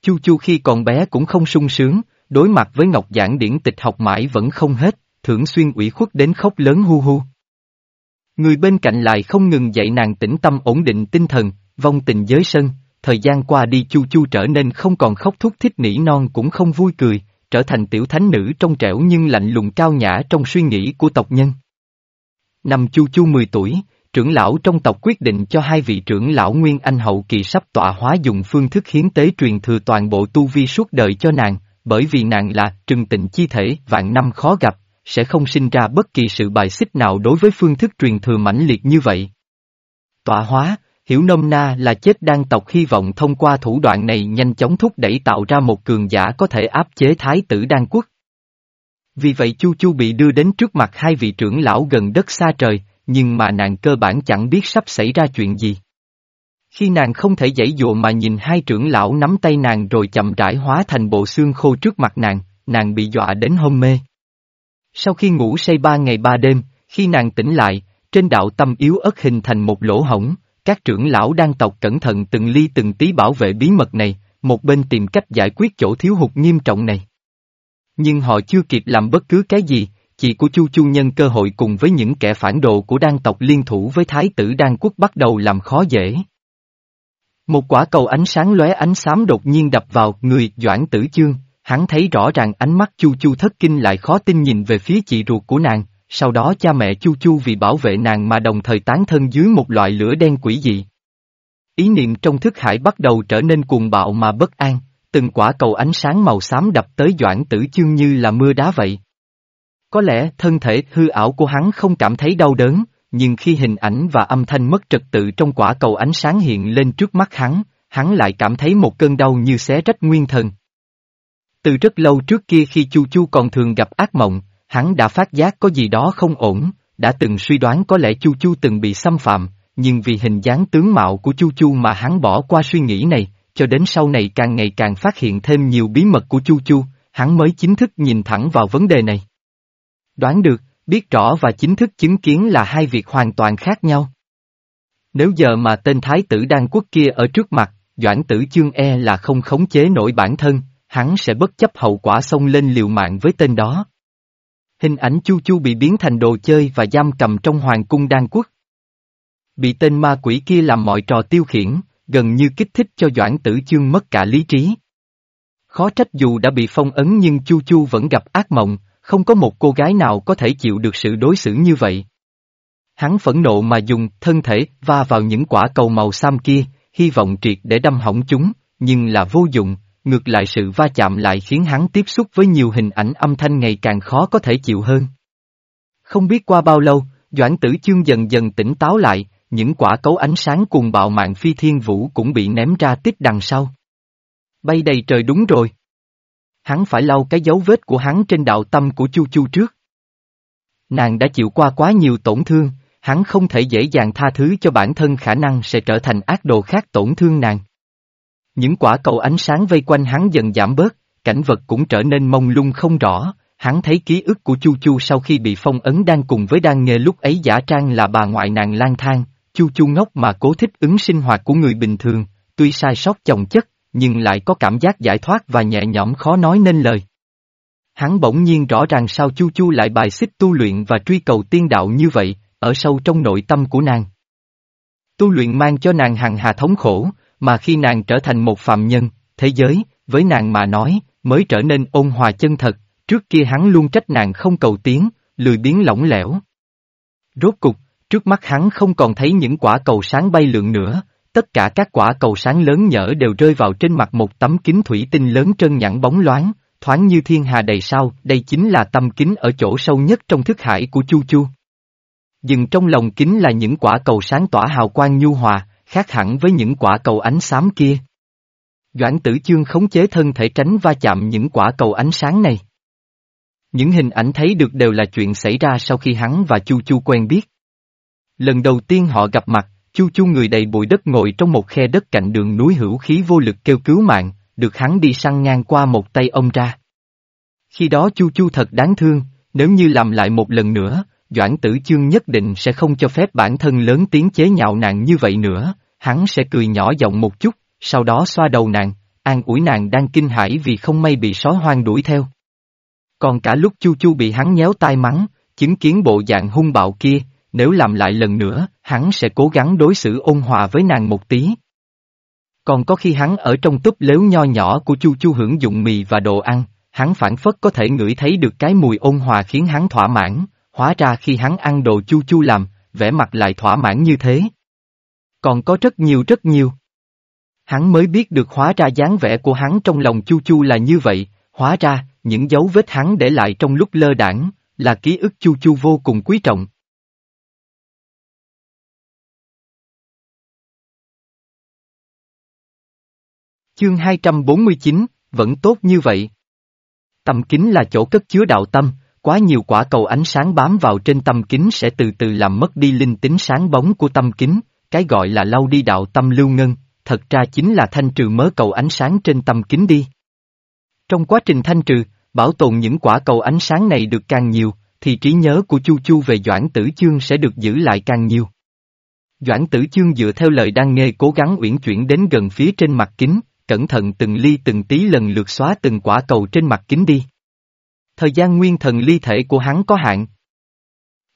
Chu Chu khi còn bé cũng không sung sướng, đối mặt với Ngọc Giảng điển tịch học mãi vẫn không hết, thường xuyên ủy khuất đến khóc lớn hu hu. Người bên cạnh lại không ngừng dạy nàng tĩnh tâm ổn định tinh thần, vong tình giới sân, thời gian qua đi Chu Chu trở nên không còn khóc thúc thích nỉ non cũng không vui cười, trở thành tiểu thánh nữ trong trẻo nhưng lạnh lùng cao nhã trong suy nghĩ của tộc nhân. Năm Chu Chu 10 tuổi, trưởng lão trong tộc quyết định cho hai vị trưởng lão Nguyên Anh hậu kỳ sắp tọa hóa dùng phương thức hiến tế truyền thừa toàn bộ tu vi suốt đời cho nàng, bởi vì nàng là trừng tịnh chi thể vạn năm khó gặp, sẽ không sinh ra bất kỳ sự bài xích nào đối với phương thức truyền thừa mãnh liệt như vậy. Tọa hóa, hiểu nôm na là chết đan tộc hy vọng thông qua thủ đoạn này nhanh chóng thúc đẩy tạo ra một cường giả có thể áp chế thái tử đan quốc. Vì vậy Chu Chu bị đưa đến trước mặt hai vị trưởng lão gần đất xa trời, nhưng mà nàng cơ bản chẳng biết sắp xảy ra chuyện gì. Khi nàng không thể dãy dụa mà nhìn hai trưởng lão nắm tay nàng rồi chậm rãi hóa thành bộ xương khô trước mặt nàng, nàng bị dọa đến hôn mê. Sau khi ngủ say ba ngày ba đêm, khi nàng tỉnh lại, trên đạo tâm yếu ớt hình thành một lỗ hổng, các trưởng lão đang tộc cẩn thận từng ly từng tí bảo vệ bí mật này, một bên tìm cách giải quyết chỗ thiếu hụt nghiêm trọng này. Nhưng họ chưa kịp làm bất cứ cái gì, chị của Chu Chu nhân cơ hội cùng với những kẻ phản đồ của đan tộc liên thủ với thái tử đan quốc bắt đầu làm khó dễ. Một quả cầu ánh sáng lóe ánh xám đột nhiên đập vào người Doãn Tử Chương, hắn thấy rõ ràng ánh mắt Chu Chu thất kinh lại khó tin nhìn về phía chị ruột của nàng, sau đó cha mẹ Chu Chu vì bảo vệ nàng mà đồng thời tán thân dưới một loại lửa đen quỷ dị. Ý niệm trong thức hải bắt đầu trở nên cuồng bạo mà bất an, từng quả cầu ánh sáng màu xám đập tới Doãn Tử Chương như là mưa đá vậy. Có lẽ thân thể hư ảo của hắn không cảm thấy đau đớn, nhưng khi hình ảnh và âm thanh mất trật tự trong quả cầu ánh sáng hiện lên trước mắt hắn, hắn lại cảm thấy một cơn đau như xé rách nguyên thần. Từ rất lâu trước kia khi Chu Chu còn thường gặp ác mộng, hắn đã phát giác có gì đó không ổn, đã từng suy đoán có lẽ Chu Chu từng bị xâm phạm, nhưng vì hình dáng tướng mạo của Chu Chu mà hắn bỏ qua suy nghĩ này, cho đến sau này càng ngày càng phát hiện thêm nhiều bí mật của Chu Chu, hắn mới chính thức nhìn thẳng vào vấn đề này. Đoán được, biết rõ và chính thức chứng kiến là hai việc hoàn toàn khác nhau. Nếu giờ mà tên thái tử đan quốc kia ở trước mặt, Doãn tử chương e là không khống chế nổi bản thân, hắn sẽ bất chấp hậu quả xông lên liều mạng với tên đó. Hình ảnh Chu Chu bị biến thành đồ chơi và giam cầm trong hoàng cung đan quốc. Bị tên ma quỷ kia làm mọi trò tiêu khiển, gần như kích thích cho Doãn Tử Chương mất cả lý trí. Khó trách dù đã bị phong ấn nhưng Chu Chu vẫn gặp ác mộng, không có một cô gái nào có thể chịu được sự đối xử như vậy. Hắn phẫn nộ mà dùng thân thể va vào những quả cầu màu xám kia, hy vọng triệt để đâm hỏng chúng, nhưng là vô dụng, ngược lại sự va chạm lại khiến hắn tiếp xúc với nhiều hình ảnh âm thanh ngày càng khó có thể chịu hơn. Không biết qua bao lâu, Doãn Tử Chương dần dần tỉnh táo lại, những quả cấu ánh sáng cùng bạo mạng phi thiên vũ cũng bị ném ra tích đằng sau. Bay đầy trời đúng rồi. Hắn phải lau cái dấu vết của hắn trên đạo tâm của Chu Chu trước. Nàng đã chịu qua quá nhiều tổn thương, hắn không thể dễ dàng tha thứ cho bản thân khả năng sẽ trở thành ác đồ khác tổn thương nàng. Những quả cầu ánh sáng vây quanh hắn dần giảm bớt, cảnh vật cũng trở nên mông lung không rõ, hắn thấy ký ức của Chu Chu sau khi bị phong ấn đang cùng với đang nghề lúc ấy giả trang là bà ngoại nàng lang thang, Chu Chu ngốc mà cố thích ứng sinh hoạt của người bình thường, tuy sai sót chồng chất, nhưng lại có cảm giác giải thoát và nhẹ nhõm khó nói nên lời. Hắn bỗng nhiên rõ ràng sao Chu Chu lại bài xích tu luyện và truy cầu tiên đạo như vậy, ở sâu trong nội tâm của nàng. Tu luyện mang cho nàng hằng hà thống khổ, mà khi nàng trở thành một phạm nhân, thế giới, với nàng mà nói, mới trở nên ôn hòa chân thật, trước kia hắn luôn trách nàng không cầu tiến, lười biếng lỏng lẻo. Rốt cục, trước mắt hắn không còn thấy những quả cầu sáng bay lượn nữa, tất cả các quả cầu sáng lớn nhở đều rơi vào trên mặt một tấm kính thủy tinh lớn trơn nhẵn bóng loáng, thoáng như thiên hà đầy sao, đây chính là tâm kính ở chỗ sâu nhất trong thức hải của Chu Chu. Dừng trong lòng kính là những quả cầu sáng tỏa hào quang nhu hòa, khác hẳn với những quả cầu ánh xám kia. Doãn tử chương khống chế thân thể tránh va chạm những quả cầu ánh sáng này. Những hình ảnh thấy được đều là chuyện xảy ra sau khi hắn và Chu Chu quen biết. Lần đầu tiên họ gặp mặt, Chu Chu người đầy bụi đất ngồi trong một khe đất cạnh đường núi hữu khí vô lực kêu cứu mạng, được hắn đi săn ngang qua một tay ông ra. Khi đó Chu Chu thật đáng thương, nếu như làm lại một lần nữa, Doãn Tử Chương nhất định sẽ không cho phép bản thân lớn tiếng chế nhạo nàng như vậy nữa, hắn sẽ cười nhỏ giọng một chút, sau đó xoa đầu nàng, an ủi nàng đang kinh hãi vì không may bị sói hoang đuổi theo. Còn cả lúc Chu Chu bị hắn nhéo tai mắng, chứng kiến bộ dạng hung bạo kia, nếu làm lại lần nữa, hắn sẽ cố gắng đối xử ôn hòa với nàng một tí. Còn có khi hắn ở trong túp lếu nho nhỏ của Chu Chu hưởng dụng mì và đồ ăn, hắn phản phất có thể ngửi thấy được cái mùi ôn hòa khiến hắn thỏa mãn, hóa ra khi hắn ăn đồ Chu Chu làm, vẻ mặt lại thỏa mãn như thế. Còn có rất nhiều rất nhiều. Hắn mới biết được hóa ra dáng vẻ của hắn trong lòng Chu Chu là như vậy, hóa ra, những dấu vết hắn để lại trong lúc lơ đảng, là ký ức Chu Chu vô cùng quý trọng. Chương 249, vẫn tốt như vậy. tầm kính là chỗ cất chứa đạo tâm, quá nhiều quả cầu ánh sáng bám vào trên tâm kính sẽ từ từ làm mất đi linh tính sáng bóng của tâm kính, cái gọi là lau đi đạo tâm lưu ngân, thật ra chính là thanh trừ mớ cầu ánh sáng trên tâm kính đi. Trong quá trình thanh trừ, bảo tồn những quả cầu ánh sáng này được càng nhiều, thì trí nhớ của Chu Chu về Doãn Tử Chương sẽ được giữ lại càng nhiều. Doãn Tử Chương dựa theo lời đang nghe cố gắng uyển chuyển đến gần phía trên mặt kính, cẩn thận từng ly từng tí lần lượt xóa từng quả cầu trên mặt kính đi. Thời gian nguyên thần ly thể của hắn có hạn.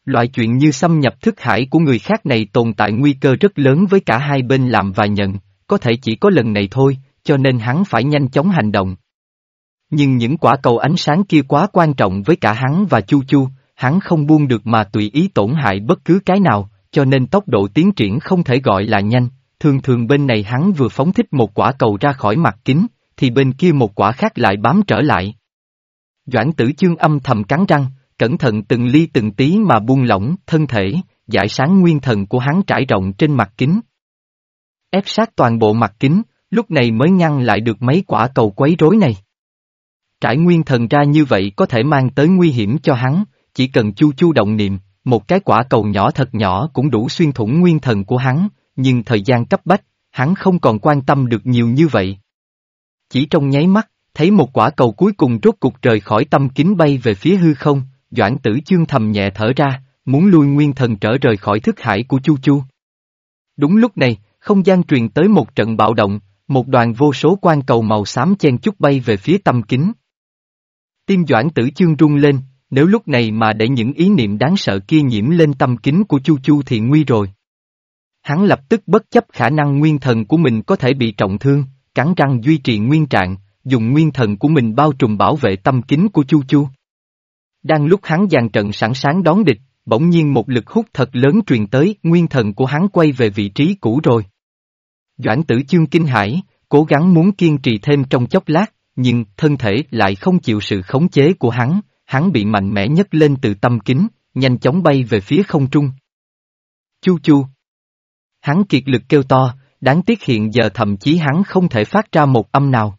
Loại chuyện như xâm nhập thức hải của người khác này tồn tại nguy cơ rất lớn với cả hai bên làm và nhận, có thể chỉ có lần này thôi, cho nên hắn phải nhanh chóng hành động. Nhưng những quả cầu ánh sáng kia quá quan trọng với cả hắn và Chu Chu, hắn không buông được mà tùy ý tổn hại bất cứ cái nào, cho nên tốc độ tiến triển không thể gọi là nhanh, thường thường bên này hắn vừa phóng thích một quả cầu ra khỏi mặt kính, thì bên kia một quả khác lại bám trở lại. Doãn tử chương âm thầm cắn răng, cẩn thận từng ly từng tí mà buông lỏng thân thể, giải sáng nguyên thần của hắn trải rộng trên mặt kính. Ép sát toàn bộ mặt kính, lúc này mới ngăn lại được mấy quả cầu quấy rối này. Trải nguyên thần ra như vậy có thể mang tới nguy hiểm cho hắn, chỉ cần chu chu động niệm, một cái quả cầu nhỏ thật nhỏ cũng đủ xuyên thủng nguyên thần của hắn, nhưng thời gian cấp bách, hắn không còn quan tâm được nhiều như vậy. Chỉ trong nháy mắt, thấy một quả cầu cuối cùng rốt cục rời khỏi tâm kính bay về phía hư không, Doãn tử chương thầm nhẹ thở ra, muốn lui nguyên thần trở rời khỏi thức hải của Chu Chu. Đúng lúc này, không gian truyền tới một trận bạo động, một đoàn vô số quan cầu màu xám chen chúc bay về phía tâm kính. Tim Doãn tử chương rung lên, nếu lúc này mà để những ý niệm đáng sợ kia nhiễm lên tâm kính của Chu Chu thì nguy rồi. Hắn lập tức bất chấp khả năng nguyên thần của mình có thể bị trọng thương, cắn răng duy trì nguyên trạng, dùng nguyên thần của mình bao trùm bảo vệ tâm kính của Chu Chu. Đang lúc hắn dàn trận sẵn sàng đón địch, bỗng nhiên một lực hút thật lớn truyền tới, nguyên thần của hắn quay về vị trí cũ rồi. Doãn tử chương kinh hãi, cố gắng muốn kiên trì thêm trong chốc lát, nhưng thân thể lại không chịu sự khống chế của hắn, hắn bị mạnh mẽ nhất lên từ tâm kính, nhanh chóng bay về phía không trung. Chu chu. Hắn kiệt lực kêu to, đáng tiếc hiện giờ thậm chí hắn không thể phát ra một âm nào.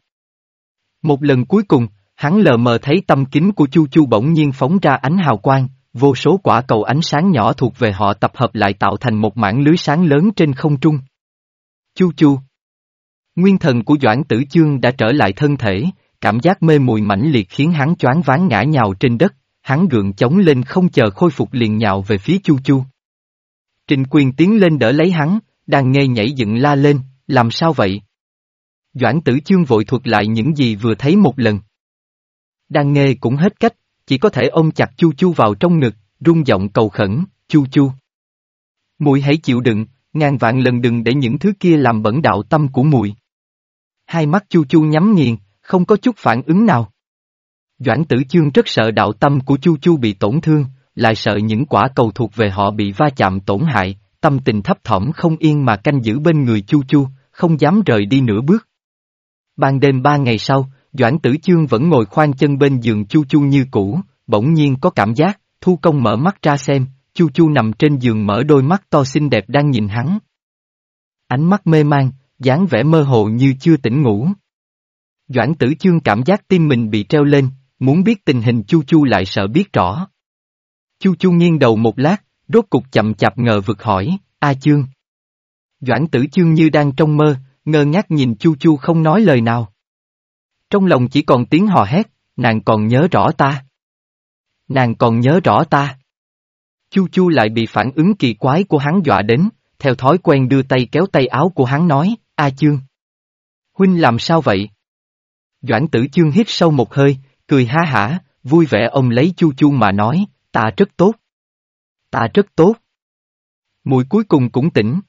Một lần cuối cùng, hắn lờ mờ thấy tâm kính của Chu Chu bỗng nhiên phóng ra ánh hào quang, vô số quả cầu ánh sáng nhỏ thuộc về họ tập hợp lại tạo thành một mảng lưới sáng lớn trên không trung. Chu Chu Nguyên thần của Doãn Tử Chương đã trở lại thân thể, cảm giác mê mùi mãnh liệt khiến hắn choáng váng ngã nhào trên đất, hắn gượng chống lên không chờ khôi phục liền nhào về phía Chu Chu. Trình quyền tiến lên đỡ lấy hắn, đang nghe nhảy dựng la lên, làm sao vậy? Doãn tử chương vội thuật lại những gì vừa thấy một lần. Đang nghe cũng hết cách, chỉ có thể ôm chặt Chu Chu vào trong ngực, rung giọng cầu khẩn, Chu Chu. Mùi hãy chịu đựng, ngàn vạn lần đừng để những thứ kia làm bẩn đạo tâm của mùi. Hai mắt Chu Chu nhắm nghiền, không có chút phản ứng nào. Doãn tử chương rất sợ đạo tâm của Chu Chu bị tổn thương, lại sợ những quả cầu thuộc về họ bị va chạm tổn hại, tâm tình thấp thỏm không yên mà canh giữ bên người Chu Chu, không dám rời đi nửa bước. Ban đêm ba ngày sau, Doãn Tử Chương vẫn ngồi khoan chân bên giường Chu Chu như cũ, bỗng nhiên có cảm giác, Thu Công mở mắt ra xem, Chu Chu nằm trên giường mở đôi mắt to xinh đẹp đang nhìn hắn. Ánh mắt mê man, dáng vẻ mơ hồ như chưa tỉnh ngủ. Doãn Tử Chương cảm giác tim mình bị treo lên, muốn biết tình hình Chu Chu lại sợ biết rõ. Chu Chu nghiêng đầu một lát, rốt cục chậm chạp ngờ vực hỏi, A Chương. Doãn Tử Chương như đang trong mơ, ngơ ngác nhìn Chu Chu không nói lời nào. Trong lòng chỉ còn tiếng hò hét, nàng còn nhớ rõ ta. Nàng còn nhớ rõ ta. Chu Chu lại bị phản ứng kỳ quái của hắn dọa đến, theo thói quen đưa tay kéo tay áo của hắn nói, A Chương. Huynh làm sao vậy? Doãn tử chương hít sâu một hơi, cười ha hả, vui vẻ ông lấy Chu Chu mà nói, ta rất tốt. Ta rất tốt. Mùi cuối cùng cũng tỉnh.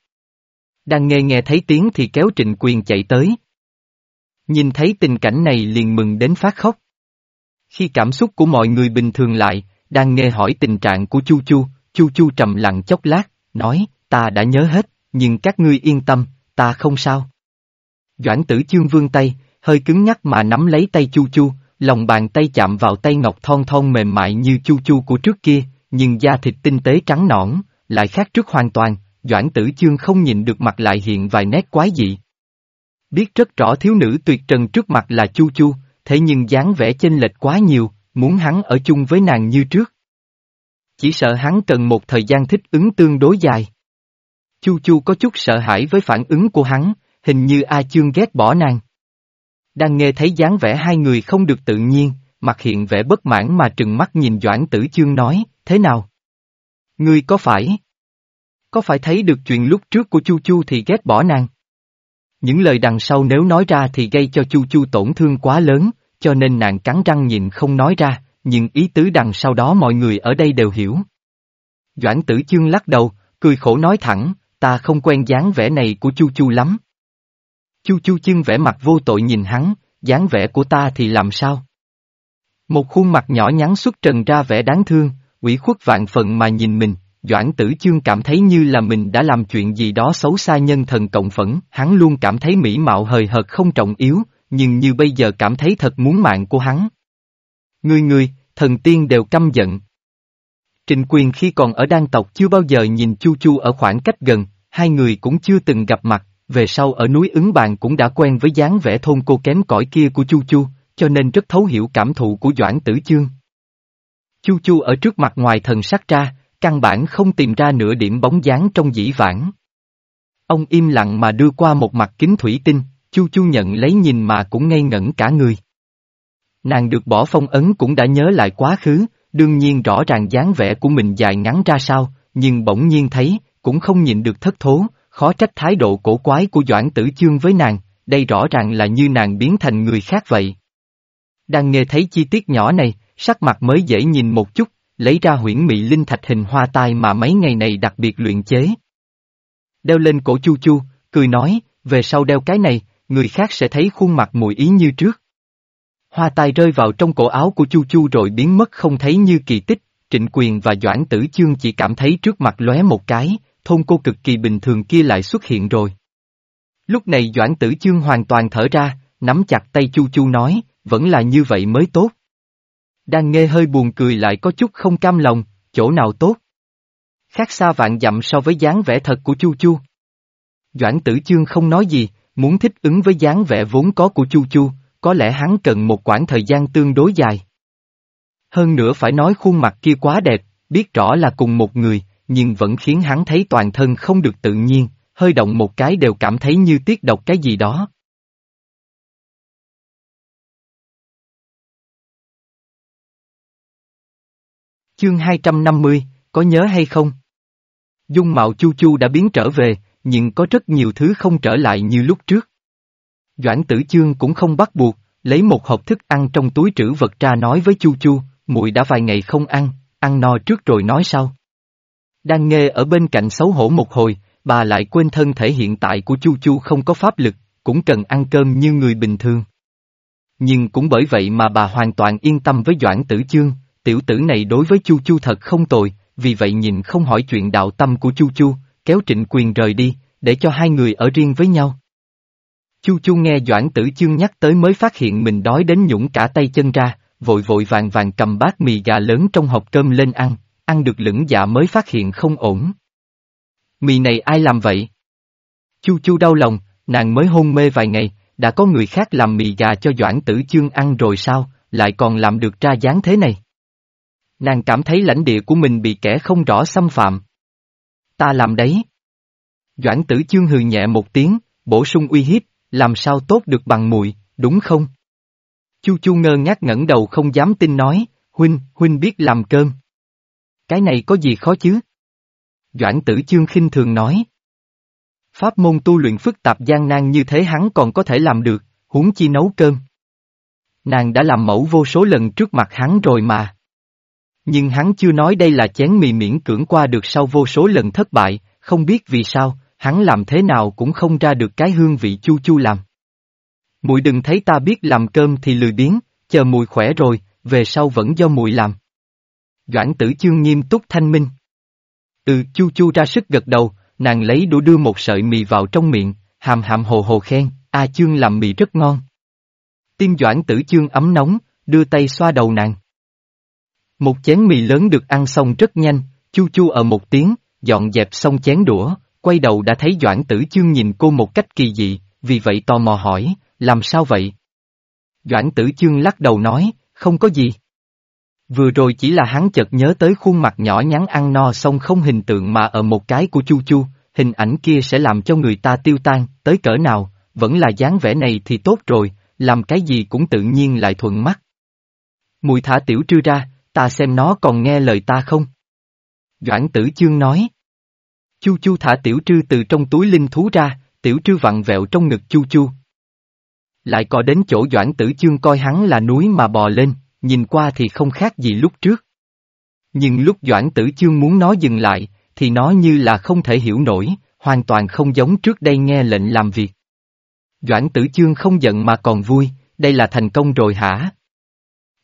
Đang nghe nghe thấy tiếng thì kéo trịnh quyền chạy tới. Nhìn thấy tình cảnh này liền mừng đến phát khóc. Khi cảm xúc của mọi người bình thường lại, đang nghe hỏi tình trạng của Chu Chu, Chu Chu trầm lặng chốc lát, nói, ta đã nhớ hết, nhưng các ngươi yên tâm, ta không sao. Doãn tử chương vương tay, hơi cứng nhắc mà nắm lấy tay Chu Chu, lòng bàn tay chạm vào tay ngọc thon thon mềm mại như Chu Chu của trước kia, nhưng da thịt tinh tế trắng nõn, lại khác trước hoàn toàn, Doãn tử chương không nhìn được mặt lại hiện vài nét quái dị. Biết rất rõ thiếu nữ tuyệt trần trước mặt là Chu Chu, thế nhưng dáng vẻ chênh lệch quá nhiều, muốn hắn ở chung với nàng như trước. Chỉ sợ hắn cần một thời gian thích ứng tương đối dài. Chu Chu có chút sợ hãi với phản ứng của hắn, hình như A Chương ghét bỏ nàng. Đang nghe thấy dáng vẻ hai người không được tự nhiên, mặt hiện vẻ bất mãn mà trừng mắt nhìn Doãn Tử Chương nói, thế nào? Ngươi có phải? Có phải thấy được chuyện lúc trước của Chu Chu thì ghét bỏ nàng? Những lời đằng sau nếu nói ra thì gây cho Chu Chu tổn thương quá lớn, cho nên nàng cắn răng nhìn không nói ra, nhưng ý tứ đằng sau đó mọi người ở đây đều hiểu. Doãn tử chương lắc đầu, cười khổ nói thẳng, ta không quen dáng vẻ này của Chu Chu lắm. Chu Chu chương vẻ mặt vô tội nhìn hắn, dáng vẻ của ta thì làm sao? Một khuôn mặt nhỏ nhắn xuất trần ra vẻ đáng thương, ủy khuất vạn phận mà nhìn mình, Doãn tử chương cảm thấy như là mình đã làm chuyện gì đó xấu xa nhân thần cộng phẫn, hắn luôn cảm thấy mỹ mạo hời hợt không trọng yếu, nhưng như bây giờ cảm thấy thật muốn mạng của hắn. Người người, thần tiên đều căm giận. Trịnh quyền khi còn ở đan tộc chưa bao giờ nhìn Chu Chu ở khoảng cách gần, hai người cũng chưa từng gặp mặt, về sau ở núi ứng bàn cũng đã quen với dáng vẻ thôn cô kém cỏi kia của Chu Chu, cho nên rất thấu hiểu cảm thụ của Doãn Tử Chương. Chu Chu ở trước mặt ngoài thần sắc ra, căn bản không tìm ra nửa điểm bóng dáng trong dĩ vãng. Ông im lặng mà đưa qua một mặt kính thủy tinh, Chu Chu nhận lấy nhìn mà cũng ngây ngẩn cả người. Nàng được bỏ phong ấn cũng đã nhớ lại quá khứ, đương nhiên rõ ràng dáng vẻ của mình dài ngắn ra sao, nhưng bỗng nhiên thấy, cũng không nhịn được thất thố, khó trách thái độ cổ quái của Doãn Tử Chương với nàng, đây rõ ràng là như nàng biến thành người khác vậy. Đang nghe thấy chi tiết nhỏ này, sắc mặt mới dễ nhìn một chút, lấy ra huyễn mị linh thạch hình hoa tai mà mấy ngày này đặc biệt luyện chế. Đeo lên cổ Chu Chu, cười nói, về sau đeo cái này, người khác sẽ thấy khuôn mặt mùi ý như trước. Hoa tai rơi vào trong cổ áo của Chu Chu rồi biến mất không thấy như kỳ tích, Trịnh Quyền và Doãn Tử Chương chỉ cảm thấy trước mặt lóe một cái, thôn cô cực kỳ bình thường kia lại xuất hiện rồi. Lúc này Doãn Tử Chương hoàn toàn thở ra, nắm chặt tay Chu Chu nói, vẫn là như vậy mới tốt. Đang nghe hơi buồn cười lại có chút không cam lòng, chỗ nào tốt. Khác xa vạn dặm so với dáng vẻ thật của Chu Chu. Doãn tử chương không nói gì, muốn thích ứng với dáng vẻ vốn có của Chu Chu, có lẽ hắn cần một quãng thời gian tương đối dài. Hơn nữa phải nói khuôn mặt kia quá đẹp, biết rõ là cùng một người, nhưng vẫn khiến hắn thấy toàn thân không được tự nhiên, hơi động một cái đều cảm thấy như tiết độc cái gì đó. Chương 250, có nhớ hay không? Dung mạo Chu Chu đã biến trở về, nhưng có rất nhiều thứ không trở lại như lúc trước. Doãn tử chương cũng không bắt buộc, lấy một hộp thức ăn trong túi trữ vật ra nói với Chu Chu, muội đã vài ngày không ăn, ăn no trước rồi nói sau. Đang nghe ở bên cạnh xấu hổ một hồi, bà lại quên thân thể hiện tại của Chu Chu không có pháp lực, cũng cần ăn cơm như người bình thường. Nhưng cũng bởi vậy mà bà hoàn toàn yên tâm với Doãn Tử Chương, tiểu tử này đối với Chu Chu thật không tồi, vì vậy nhìn không hỏi chuyện đạo tâm của Chu Chu, kéo trịnh quyền rời đi, để cho hai người ở riêng với nhau. Chu Chu nghe Doãn Tử Chương nhắc tới mới phát hiện mình đói đến nhũng cả tay chân ra, vội vội vàng vàng cầm bát mì gà lớn trong hộp cơm lên ăn, ăn được lửng dạ mới phát hiện không ổn. Mì này ai làm vậy? Chu Chu đau lòng, nàng mới hôn mê vài ngày, đã có người khác làm mì gà cho Doãn Tử Chương ăn rồi sao, lại còn làm được ra dáng thế này? Nàng cảm thấy lãnh địa của mình bị kẻ không rõ xâm phạm. Ta làm đấy. Doãn tử chương hừ nhẹ một tiếng, bổ sung uy hiếp, làm sao tốt được bằng mùi, đúng không? Chu chu ngơ ngác ngẩng đầu không dám tin nói, huynh, huynh biết làm cơm. Cái này có gì khó chứ? Doãn tử chương khinh thường nói. Pháp môn tu luyện phức tạp gian nan như thế hắn còn có thể làm được, huống chi nấu cơm. Nàng đã làm mẫu vô số lần trước mặt hắn rồi mà. Nhưng hắn chưa nói đây là chén mì miễn cưỡng qua được sau vô số lần thất bại, không biết vì sao, hắn làm thế nào cũng không ra được cái hương vị chu chu làm. Mùi đừng thấy ta biết làm cơm thì lười biếng, chờ mùi khỏe rồi, về sau vẫn do mùi làm. Doãn tử chương nghiêm túc thanh minh. Ừ, chu chu ra sức gật đầu, nàng lấy đũa đưa một sợi mì vào trong miệng, hàm hàm hồ hồ khen, a chương làm mì rất ngon. Tim doãn tử chương ấm nóng, đưa tay xoa đầu nàng. Một chén mì lớn được ăn xong rất nhanh, chu chu ở một tiếng, dọn dẹp xong chén đũa, quay đầu đã thấy Doãn Tử Chương nhìn cô một cách kỳ dị, vì vậy tò mò hỏi, làm sao vậy? Doãn Tử Chương lắc đầu nói, không có gì. Vừa rồi chỉ là hắn chợt nhớ tới khuôn mặt nhỏ nhắn ăn no xong không hình tượng mà ở một cái của Chu Chu, hình ảnh kia sẽ làm cho người ta tiêu tan, tới cỡ nào, vẫn là dáng vẻ này thì tốt rồi, làm cái gì cũng tự nhiên lại thuận mắt. Mùi thả tiểu trư ra, ta xem nó còn nghe lời ta không? Doãn tử chương nói. Chu chu thả tiểu trư từ trong túi linh thú ra, tiểu trư vặn vẹo trong ngực chu chu. Lại có đến chỗ doãn tử chương coi hắn là núi mà bò lên, nhìn qua thì không khác gì lúc trước. Nhưng lúc doãn tử chương muốn nó dừng lại, thì nó như là không thể hiểu nổi, hoàn toàn không giống trước đây nghe lệnh làm việc. Doãn tử chương không giận mà còn vui, đây là thành công rồi hả?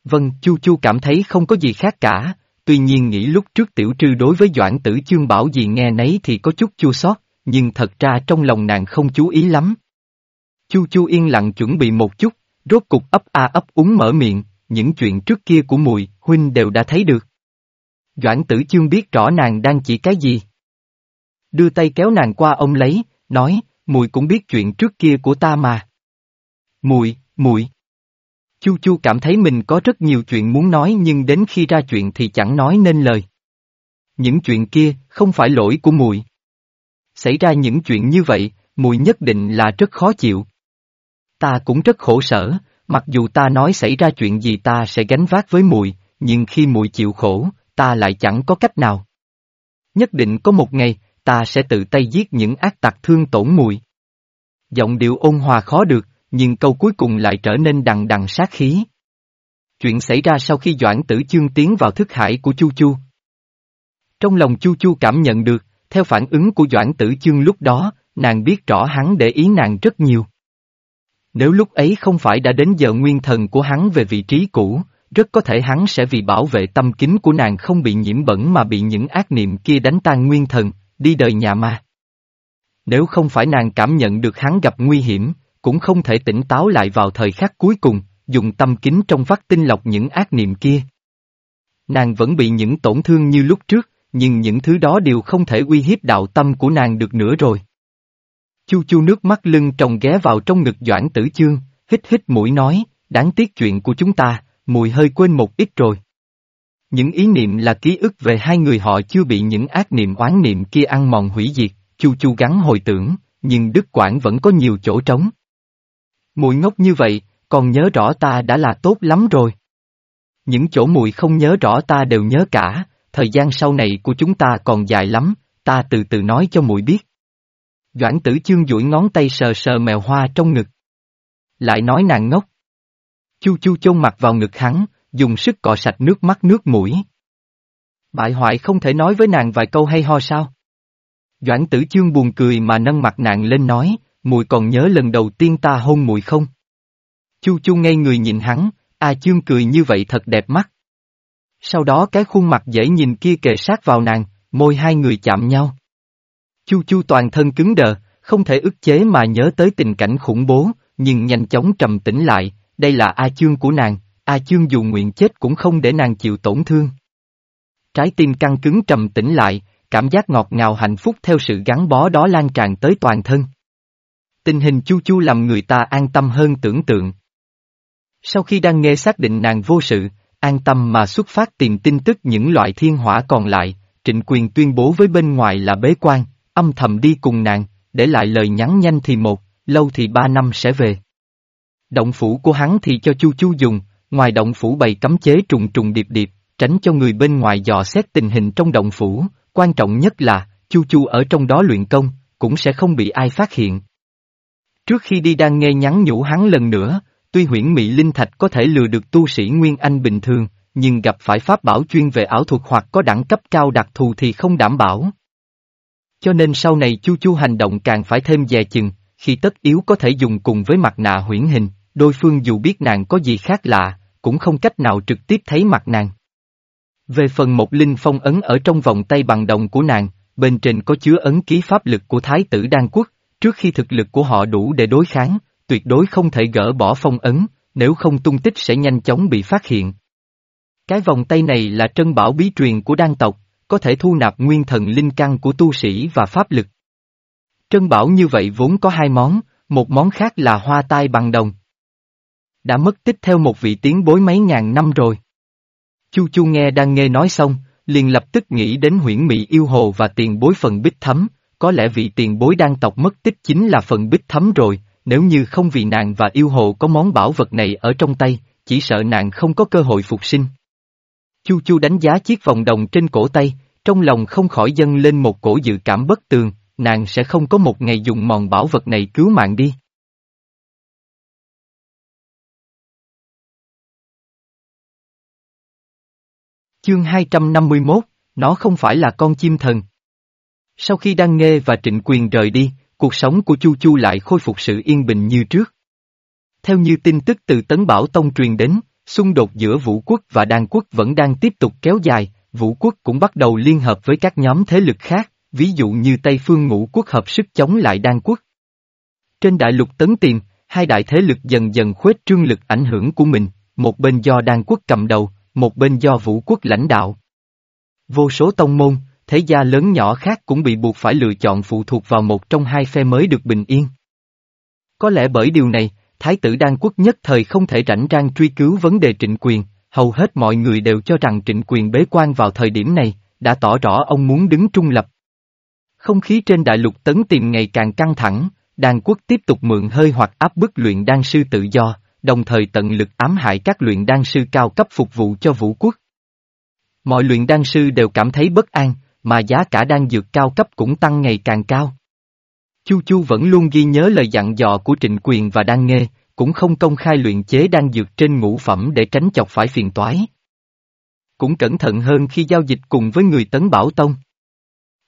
Vâng, Chu Chu cảm thấy không có gì khác cả, tuy nhiên nghĩ lúc trước tiểu trư đối với Doãn tử chương bảo gì nghe nấy thì có chút chua xót, nhưng thật ra trong lòng nàng không chú ý lắm. Chu Chu yên lặng chuẩn bị một chút, rốt cục ấp a ấp úng mở miệng, những chuyện trước kia của mùi, huynh đều đã thấy được. Doãn tử chương biết rõ nàng đang chỉ cái gì. Đưa tay kéo nàng qua ông lấy, nói, mùi cũng biết chuyện trước kia của ta mà. Mùi, mùi. Chu Chu cảm thấy mình có rất nhiều chuyện muốn nói nhưng đến khi ra chuyện thì chẳng nói nên lời. Những chuyện kia không phải lỗi của mùi. Xảy ra những chuyện như vậy, mùi nhất định là rất khó chịu. Ta cũng rất khổ sở, mặc dù ta nói xảy ra chuyện gì ta sẽ gánh vác với mùi, nhưng khi mùi chịu khổ, ta lại chẳng có cách nào. Nhất định có một ngày, ta sẽ tự tay giết những ác tặc thương tổn mùi. Giọng điệu ôn hòa khó được, nhưng câu cuối cùng lại trở nên đằng đằng sát khí. Chuyện xảy ra sau khi Doãn Tử Chương tiến vào thức hải của Chu Chu. Trong lòng Chu Chu cảm nhận được, theo phản ứng của Doãn Tử Chương lúc đó, nàng biết rõ hắn để ý nàng rất nhiều. Nếu lúc ấy không phải đã đến giờ nguyên thần của hắn về vị trí cũ, rất có thể hắn sẽ vì bảo vệ tâm kính của nàng không bị nhiễm bẩn mà bị những ác niệm kia đánh tan nguyên thần, đi đời nhà ma. Nếu không phải nàng cảm nhận được hắn gặp nguy hiểm, cũng không thể tỉnh táo lại vào thời khắc cuối cùng, dùng tâm kính trong vắt tinh lọc những ác niệm kia. Nàng vẫn bị những tổn thương như lúc trước, nhưng những thứ đó đều không thể uy hiếp đạo tâm của nàng được nữa rồi. Chu chu nước mắt lưng trồng ghé vào trong ngực Doãn Tử Chương, hít hít mũi nói, đáng tiếc chuyện của chúng ta, mùi hơi quên một ít rồi. Những ý niệm là ký ức về hai người họ chưa bị những ác niệm oán niệm kia ăn mòn hủy diệt, chu chu gắn hồi tưởng, nhưng Đức Quảng vẫn có nhiều chỗ trống. Mùi ngốc như vậy, còn nhớ rõ ta đã là tốt lắm rồi. Những chỗ mùi không nhớ rõ ta đều nhớ cả, thời gian sau này của chúng ta còn dài lắm, ta từ từ nói cho mùi biết. Doãn tử chương duỗi ngón tay sờ sờ mèo hoa trong ngực. Lại nói nàng ngốc. Chu chu chôn mặt vào ngực hắn, dùng sức cọ sạch nước mắt nước mũi. Bại hoại không thể nói với nàng vài câu hay ho sao? Doãn tử chương buồn cười mà nâng mặt nàng lên nói, mùi còn nhớ lần đầu tiên ta hôn mùi không? Chu chu ngay người nhìn hắn, a chương cười như vậy thật đẹp mắt. Sau đó cái khuôn mặt dễ nhìn kia kề sát vào nàng, môi hai người chạm nhau. Chu chu toàn thân cứng đờ, không thể ức chế mà nhớ tới tình cảnh khủng bố, nhưng nhanh chóng trầm tĩnh lại, đây là A chương của nàng, A chương dù nguyện chết cũng không để nàng chịu tổn thương. Trái tim căng cứng trầm tĩnh lại, cảm giác ngọt ngào hạnh phúc theo sự gắn bó đó lan tràn tới toàn thân. Tình hình chu chu làm người ta an tâm hơn tưởng tượng. Sau khi đang nghe xác định nàng vô sự, an tâm mà xuất phát tìm tin tức những loại thiên hỏa còn lại, trịnh quyền tuyên bố với bên ngoài là bế quan, âm thầm đi cùng nàng, để lại lời nhắn nhanh thì một, lâu thì ba năm sẽ về. Động phủ của hắn thì cho Chu Chu dùng, ngoài động phủ bày cấm chế trùng trùng điệp điệp, tránh cho người bên ngoài dò xét tình hình trong động phủ, quan trọng nhất là, Chu Chu ở trong đó luyện công, cũng sẽ không bị ai phát hiện. Trước khi đi đang nghe nhắn nhủ hắn lần nữa, tuy huyễn mị linh thạch có thể lừa được tu sĩ Nguyên Anh bình thường, nhưng gặp phải pháp bảo chuyên về ảo thuật hoặc có đẳng cấp cao đặc thù thì không đảm bảo. Cho nên sau này Chu Chu hành động càng phải thêm dè chừng, khi tất yếu có thể dùng cùng với mặt nạ huyễn hình, đôi phương dù biết nàng có gì khác lạ, cũng không cách nào trực tiếp thấy mặt nàng. Về phần một linh phong ấn ở trong vòng tay bằng đồng của nàng, bên trên có chứa ấn ký pháp lực của Thái tử Đan Quốc, trước khi thực lực của họ đủ để đối kháng, tuyệt đối không thể gỡ bỏ phong ấn, nếu không tung tích sẽ nhanh chóng bị phát hiện. Cái vòng tay này là trân bảo bí truyền của đan tộc, có thể thu nạp nguyên thần linh căn của tu sĩ và pháp lực. Trân bảo như vậy vốn có hai món, một món khác là hoa tai bằng đồng. Đã mất tích theo một vị tiến bối mấy ngàn năm rồi. Chu Chu nghe đang nghe nói xong, liền lập tức nghĩ đến huyễn mị yêu hồ và tiền bối phần bích thấm, có lẽ vị tiền bối đang tộc mất tích chính là phần bích thấm rồi, nếu như không vì nàng và yêu hồ có món bảo vật này ở trong tay, chỉ sợ nàng không có cơ hội phục sinh. Chu Chu đánh giá chiếc vòng đồng trên cổ tay, trong lòng không khỏi dâng lên một cổ dự cảm bất tường, nàng sẽ không có một ngày dùng mòn bảo vật này cứu mạng đi. Chương 251, nó không phải là con chim thần. Sau khi Đăng Nghê và Trịnh Quyền rời đi, cuộc sống của Chu Chu lại khôi phục sự yên bình như trước. Theo như tin tức từ Tấn Bảo Tông truyền đến, xung đột giữa Vũ Quốc và Đan Quốc vẫn đang tiếp tục kéo dài, Vũ Quốc cũng bắt đầu liên hợp với các nhóm thế lực khác, ví dụ như Tây Phương Ngũ Quốc hợp sức chống lại Đan Quốc. Trên đại lục Tấn Tiền, hai đại thế lực dần dần khuếch trương lực ảnh hưởng của mình, một bên do Đan Quốc cầm đầu, một bên do Vũ Quốc lãnh đạo. Vô số tông môn, thế gia lớn nhỏ khác cũng bị buộc phải lựa chọn phụ thuộc vào một trong hai phe mới được bình yên. Có lẽ bởi điều này, Thái tử Đan Quốc nhất thời không thể rảnh rang truy cứu vấn đề trịnh quyền, hầu hết mọi người đều cho rằng trịnh quyền bế quan vào thời điểm này, đã tỏ rõ ông muốn đứng trung lập. Không khí trên đại lục tấn tìm ngày càng căng thẳng, Đan Quốc tiếp tục mượn hơi hoặc áp bức luyện đan sư tự do, đồng thời tận lực ám hại các luyện đan sư cao cấp phục vụ cho vũ quốc. Mọi luyện đan sư đều cảm thấy bất an, mà giá cả đan dược cao cấp cũng tăng ngày càng cao. Chu Chu vẫn luôn ghi nhớ lời dặn dò của Trịnh Quyền và Đan Nghê, cũng không công khai luyện chế đan dược trên ngũ phẩm để tránh chọc phải phiền toái. Cũng cẩn thận hơn khi giao dịch cùng với người Tấn Bảo Tông.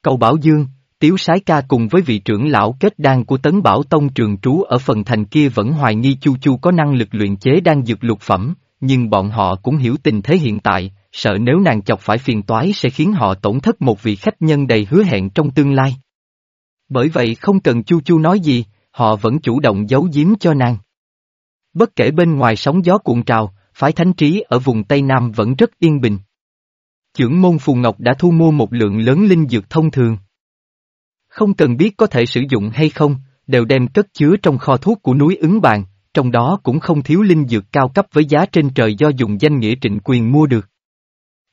Cầu Bảo Dương, Tiếu Sái Ca cùng với vị trưởng lão kết đan của Tấn Bảo Tông trường trú ở phần thành kia vẫn hoài nghi Chu Chu có năng lực luyện chế đan dược lục phẩm, nhưng bọn họ cũng hiểu tình thế hiện tại, sợ nếu nàng chọc phải phiền toái sẽ khiến họ tổn thất một vị khách nhân đầy hứa hẹn trong tương lai. Bởi vậy không cần Chu Chu nói gì, họ vẫn chủ động giấu giếm cho nàng. Bất kể bên ngoài sóng gió cuộn trào, phái thánh trí ở vùng Tây Nam vẫn rất yên bình. Chưởng môn Phù Ngọc đã thu mua một lượng lớn linh dược thông thường. Không cần biết có thể sử dụng hay không, đều đem cất chứa trong kho thuốc của núi ứng bàn, trong đó cũng không thiếu linh dược cao cấp với giá trên trời do dùng danh nghĩa trịnh quyền mua được.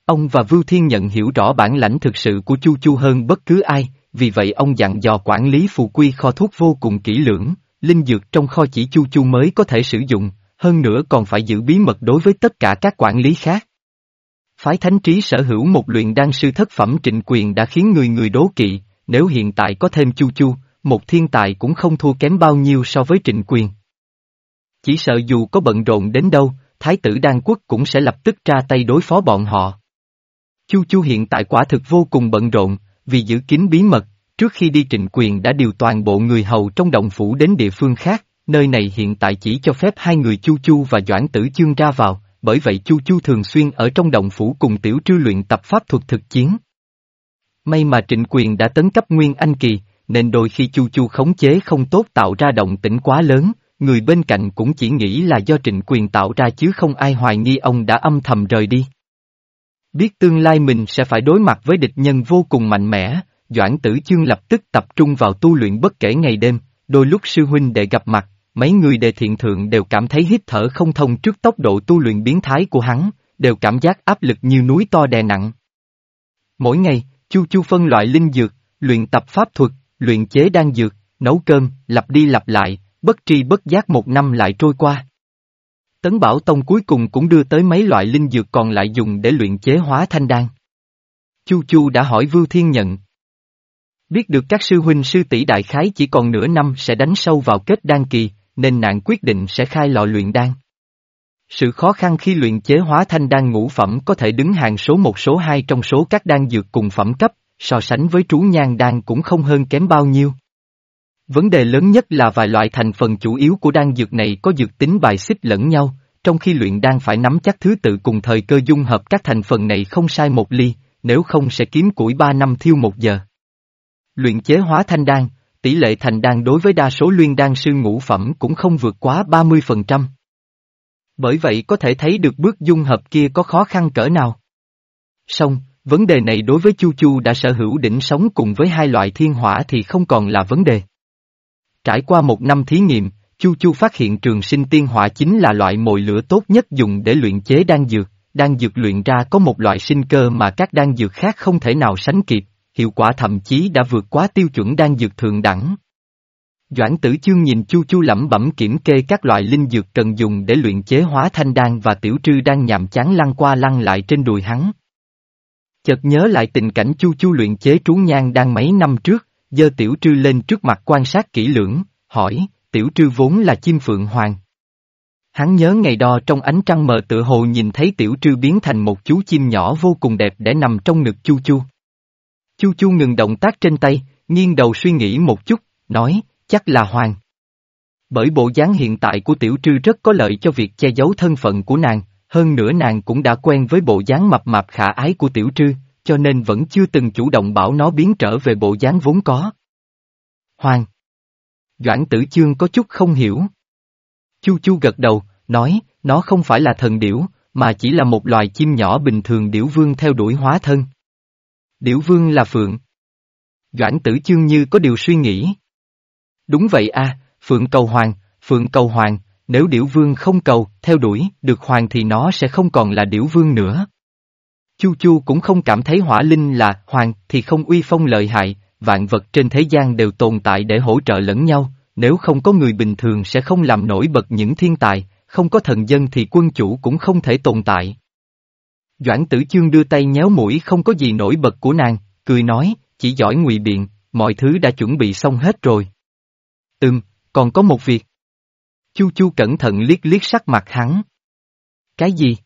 Ông và Vưu Thiên nhận hiểu rõ bản lãnh thực sự của Chu Chu hơn bất cứ ai, vì vậy ông dặn dò quản lý phù quy kho thuốc vô cùng kỹ lưỡng, linh dược trong kho chỉ Chu Chu mới có thể sử dụng, hơn nữa còn phải giữ bí mật đối với tất cả các quản lý khác. Phái thánh trí sở hữu một luyện đan sư thất phẩm trịnh quyền đã khiến người người đố kỵ, nếu hiện tại có thêm Chu Chu, một thiên tài cũng không thua kém bao nhiêu so với trịnh quyền. Chỉ sợ dù có bận rộn đến đâu, Thái tử Đan Quốc cũng sẽ lập tức ra tay đối phó bọn họ. Chu Chu hiện tại quả thực vô cùng bận rộn, vì giữ kín bí mật, trước khi đi trịnh quyền đã điều toàn bộ người hầu trong động phủ đến địa phương khác, nơi này hiện tại chỉ cho phép hai người Chu Chu và Doãn Tử Chương ra vào, bởi vậy Chu Chu thường xuyên ở trong động phủ cùng tiểu trư luyện tập pháp thuật thực chiến. May mà trịnh quyền đã tấn cấp Nguyên Anh Kỳ, nên đôi khi Chu Chu khống chế không tốt tạo ra động tĩnh quá lớn, người bên cạnh cũng chỉ nghĩ là do trịnh quyền tạo ra chứ không ai hoài nghi ông đã âm thầm rời đi. Biết tương lai mình sẽ phải đối mặt với địch nhân vô cùng mạnh mẽ, Doãn Tử Chương lập tức tập trung vào tu luyện bất kể ngày đêm, đôi lúc sư huynh đệ gặp mặt, mấy người đệ thiện thượng đều cảm thấy hít thở không thông trước tốc độ tu luyện biến thái của hắn, đều cảm giác áp lực như núi to đè nặng. Mỗi ngày, Chu Chu phân loại linh dược, luyện tập pháp thuật, luyện chế đan dược, nấu cơm, lặp đi lặp lại, bất tri bất giác một năm lại trôi qua. Tấn Bảo Tông cuối cùng cũng đưa tới mấy loại linh dược còn lại dùng để luyện chế hóa thanh đan. Chu Chu đã hỏi Vưu Thiên Nhận. Biết được các sư huynh sư tỷ đại khái chỉ còn nửa năm sẽ đánh sâu vào kết đan kỳ, nên nạn quyết định sẽ khai lò luyện đan. Sự khó khăn khi luyện chế hóa thanh đan ngũ phẩm có thể đứng hàng số một số hai trong số các đan dược cùng phẩm cấp, so sánh với trú nhang đan cũng không hơn kém bao nhiêu. Vấn đề lớn nhất là vài loại thành phần chủ yếu của đan dược này có dược tính bài xích lẫn nhau, trong khi luyện đan phải nắm chắc thứ tự cùng thời cơ dung hợp các thành phần này không sai một ly, nếu không sẽ kiếm củi ba năm thiêu một giờ. Luyện chế hóa thanh đan, tỷ lệ thành đan đối với đa số luyện đan sư ngũ phẩm cũng không vượt quá 30%. Bởi vậy có thể thấy được bước dung hợp kia có khó khăn cỡ nào. Song, vấn đề này đối với Chu Chu đã sở hữu đỉnh sống cùng với hai loại thiên hỏa thì không còn là vấn đề. Trải qua một năm thí nghiệm, Chu Chu phát hiện trường sinh tiên hỏa chính là loại mồi lửa tốt nhất dùng để luyện chế đan dược, đan dược luyện ra có một loại sinh cơ mà các đan dược khác không thể nào sánh kịp, hiệu quả thậm chí đã vượt quá tiêu chuẩn đan dược thượng đẳng. Doãn tử chương nhìn chu chu lẩm bẩm kiểm kê các loại linh dược cần dùng để luyện chế hóa thanh đan và tiểu trư đang nhàm chán lăn qua lăn lại trên đùi hắn. Chợt nhớ lại tình cảnh chu chu luyện chế trú nhang đang mấy năm trước, giơ tiểu trư lên trước mặt quan sát kỹ lưỡng, hỏi, tiểu trư vốn là chim phượng hoàng. Hắn nhớ ngày đó trong ánh trăng mờ tựa hồ nhìn thấy tiểu trư biến thành một chú chim nhỏ vô cùng đẹp để nằm trong ngực chu chu. Chu chu ngừng động tác trên tay, nghiêng đầu suy nghĩ một chút, nói, chắc là hoàng. Bởi bộ dáng hiện tại của tiểu trư rất có lợi cho việc che giấu thân phận của nàng, hơn nữa nàng cũng đã quen với bộ dáng mập mạp khả ái của tiểu trư, cho nên vẫn chưa từng chủ động bảo nó biến trở về bộ dáng vốn có. Hoàng. Doãn tử chương có chút không hiểu. Chu chu gật đầu, nói, nó không phải là thần điểu, mà chỉ là một loài chim nhỏ bình thường điểu vương theo đuổi hóa thân. Điểu vương là phượng. Doãn tử chương như có điều suy nghĩ. Đúng vậy a, phượng cầu hoàng, phượng cầu hoàng, nếu điểu vương không cầu, theo đuổi, được hoàng thì nó sẽ không còn là điểu vương nữa. Chu Chu cũng không cảm thấy hỏa linh là hoàng thì không uy phong lợi hại, vạn vật trên thế gian đều tồn tại để hỗ trợ lẫn nhau, nếu không có người bình thường sẽ không làm nổi bật những thiên tài, không có thần dân thì quân chủ cũng không thể tồn tại. Doãn tử chương đưa tay nhéo mũi không có gì nổi bật của nàng, cười nói, chỉ giỏi ngụy biện, mọi thứ đã chuẩn bị xong hết rồi. Ừm, còn có một việc. Chu Chu cẩn thận liếc liếc sắc mặt hắn. Cái gì?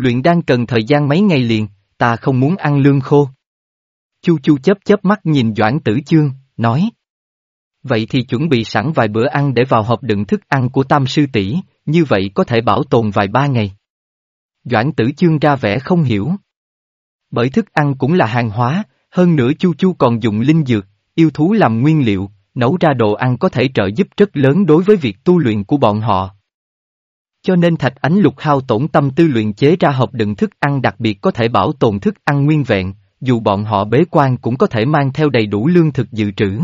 Luyện đan cần thời gian mấy ngày liền, ta không muốn ăn lương khô. Chu Chu chớp chớp mắt nhìn Doãn Tử Chương, nói. Vậy thì chuẩn bị sẵn vài bữa ăn để vào hộp đựng thức ăn của tam sư tỷ, như vậy có thể bảo tồn vài ba ngày. Doãn Tử Chương ra vẻ không hiểu. Bởi thức ăn cũng là hàng hóa, hơn nữa Chu Chu còn dùng linh dược, yêu thú làm nguyên liệu, nấu ra đồ ăn có thể trợ giúp rất lớn đối với việc tu luyện của bọn họ. Cho nên thạch ánh lục hao tổn tâm tư luyện chế ra hộp đựng thức ăn đặc biệt có thể bảo tồn thức ăn nguyên vẹn, dù bọn họ bế quan cũng có thể mang theo đầy đủ lương thực dự trữ.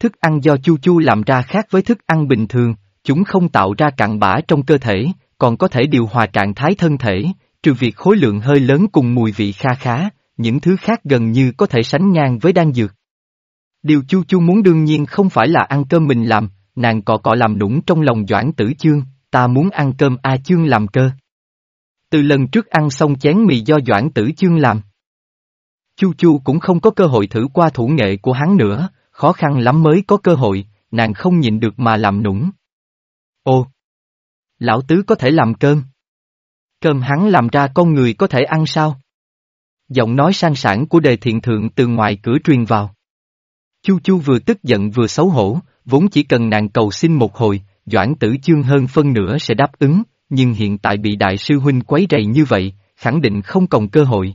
Thức ăn do Chu Chu làm ra khác với thức ăn bình thường, chúng không tạo ra cặn bã trong cơ thể, còn có thể điều hòa trạng thái thân thể, trừ việc khối lượng hơi lớn cùng mùi vị kha khá, những thứ khác gần như có thể sánh ngang với đan dược. Điều Chu Chu muốn đương nhiên không phải là ăn cơm mình làm, nàng cọ cọ làm nũng trong lòng Doãn Tử Chương, ta muốn ăn cơm A Chương làm cơ. Từ lần trước ăn xong chén mì do Doãn Tử Chương làm. Chu Chu cũng không có cơ hội thử qua thủ nghệ của hắn nữa, khó khăn lắm mới có cơ hội, nàng không nhịn được mà làm nũng. Ô! Lão Tứ có thể làm cơm. Cơm hắn làm ra con người có thể ăn sao? Giọng nói sang sản của đề thiện thượng từ ngoài cửa truyền vào. Chu Chu vừa tức giận vừa xấu hổ, vốn chỉ cần nàng cầu xin một hồi, Doãn Tử Chương hơn phân nửa sẽ đáp ứng, nhưng hiện tại bị đại sư huynh quấy rầy như vậy, khẳng định không còn cơ hội.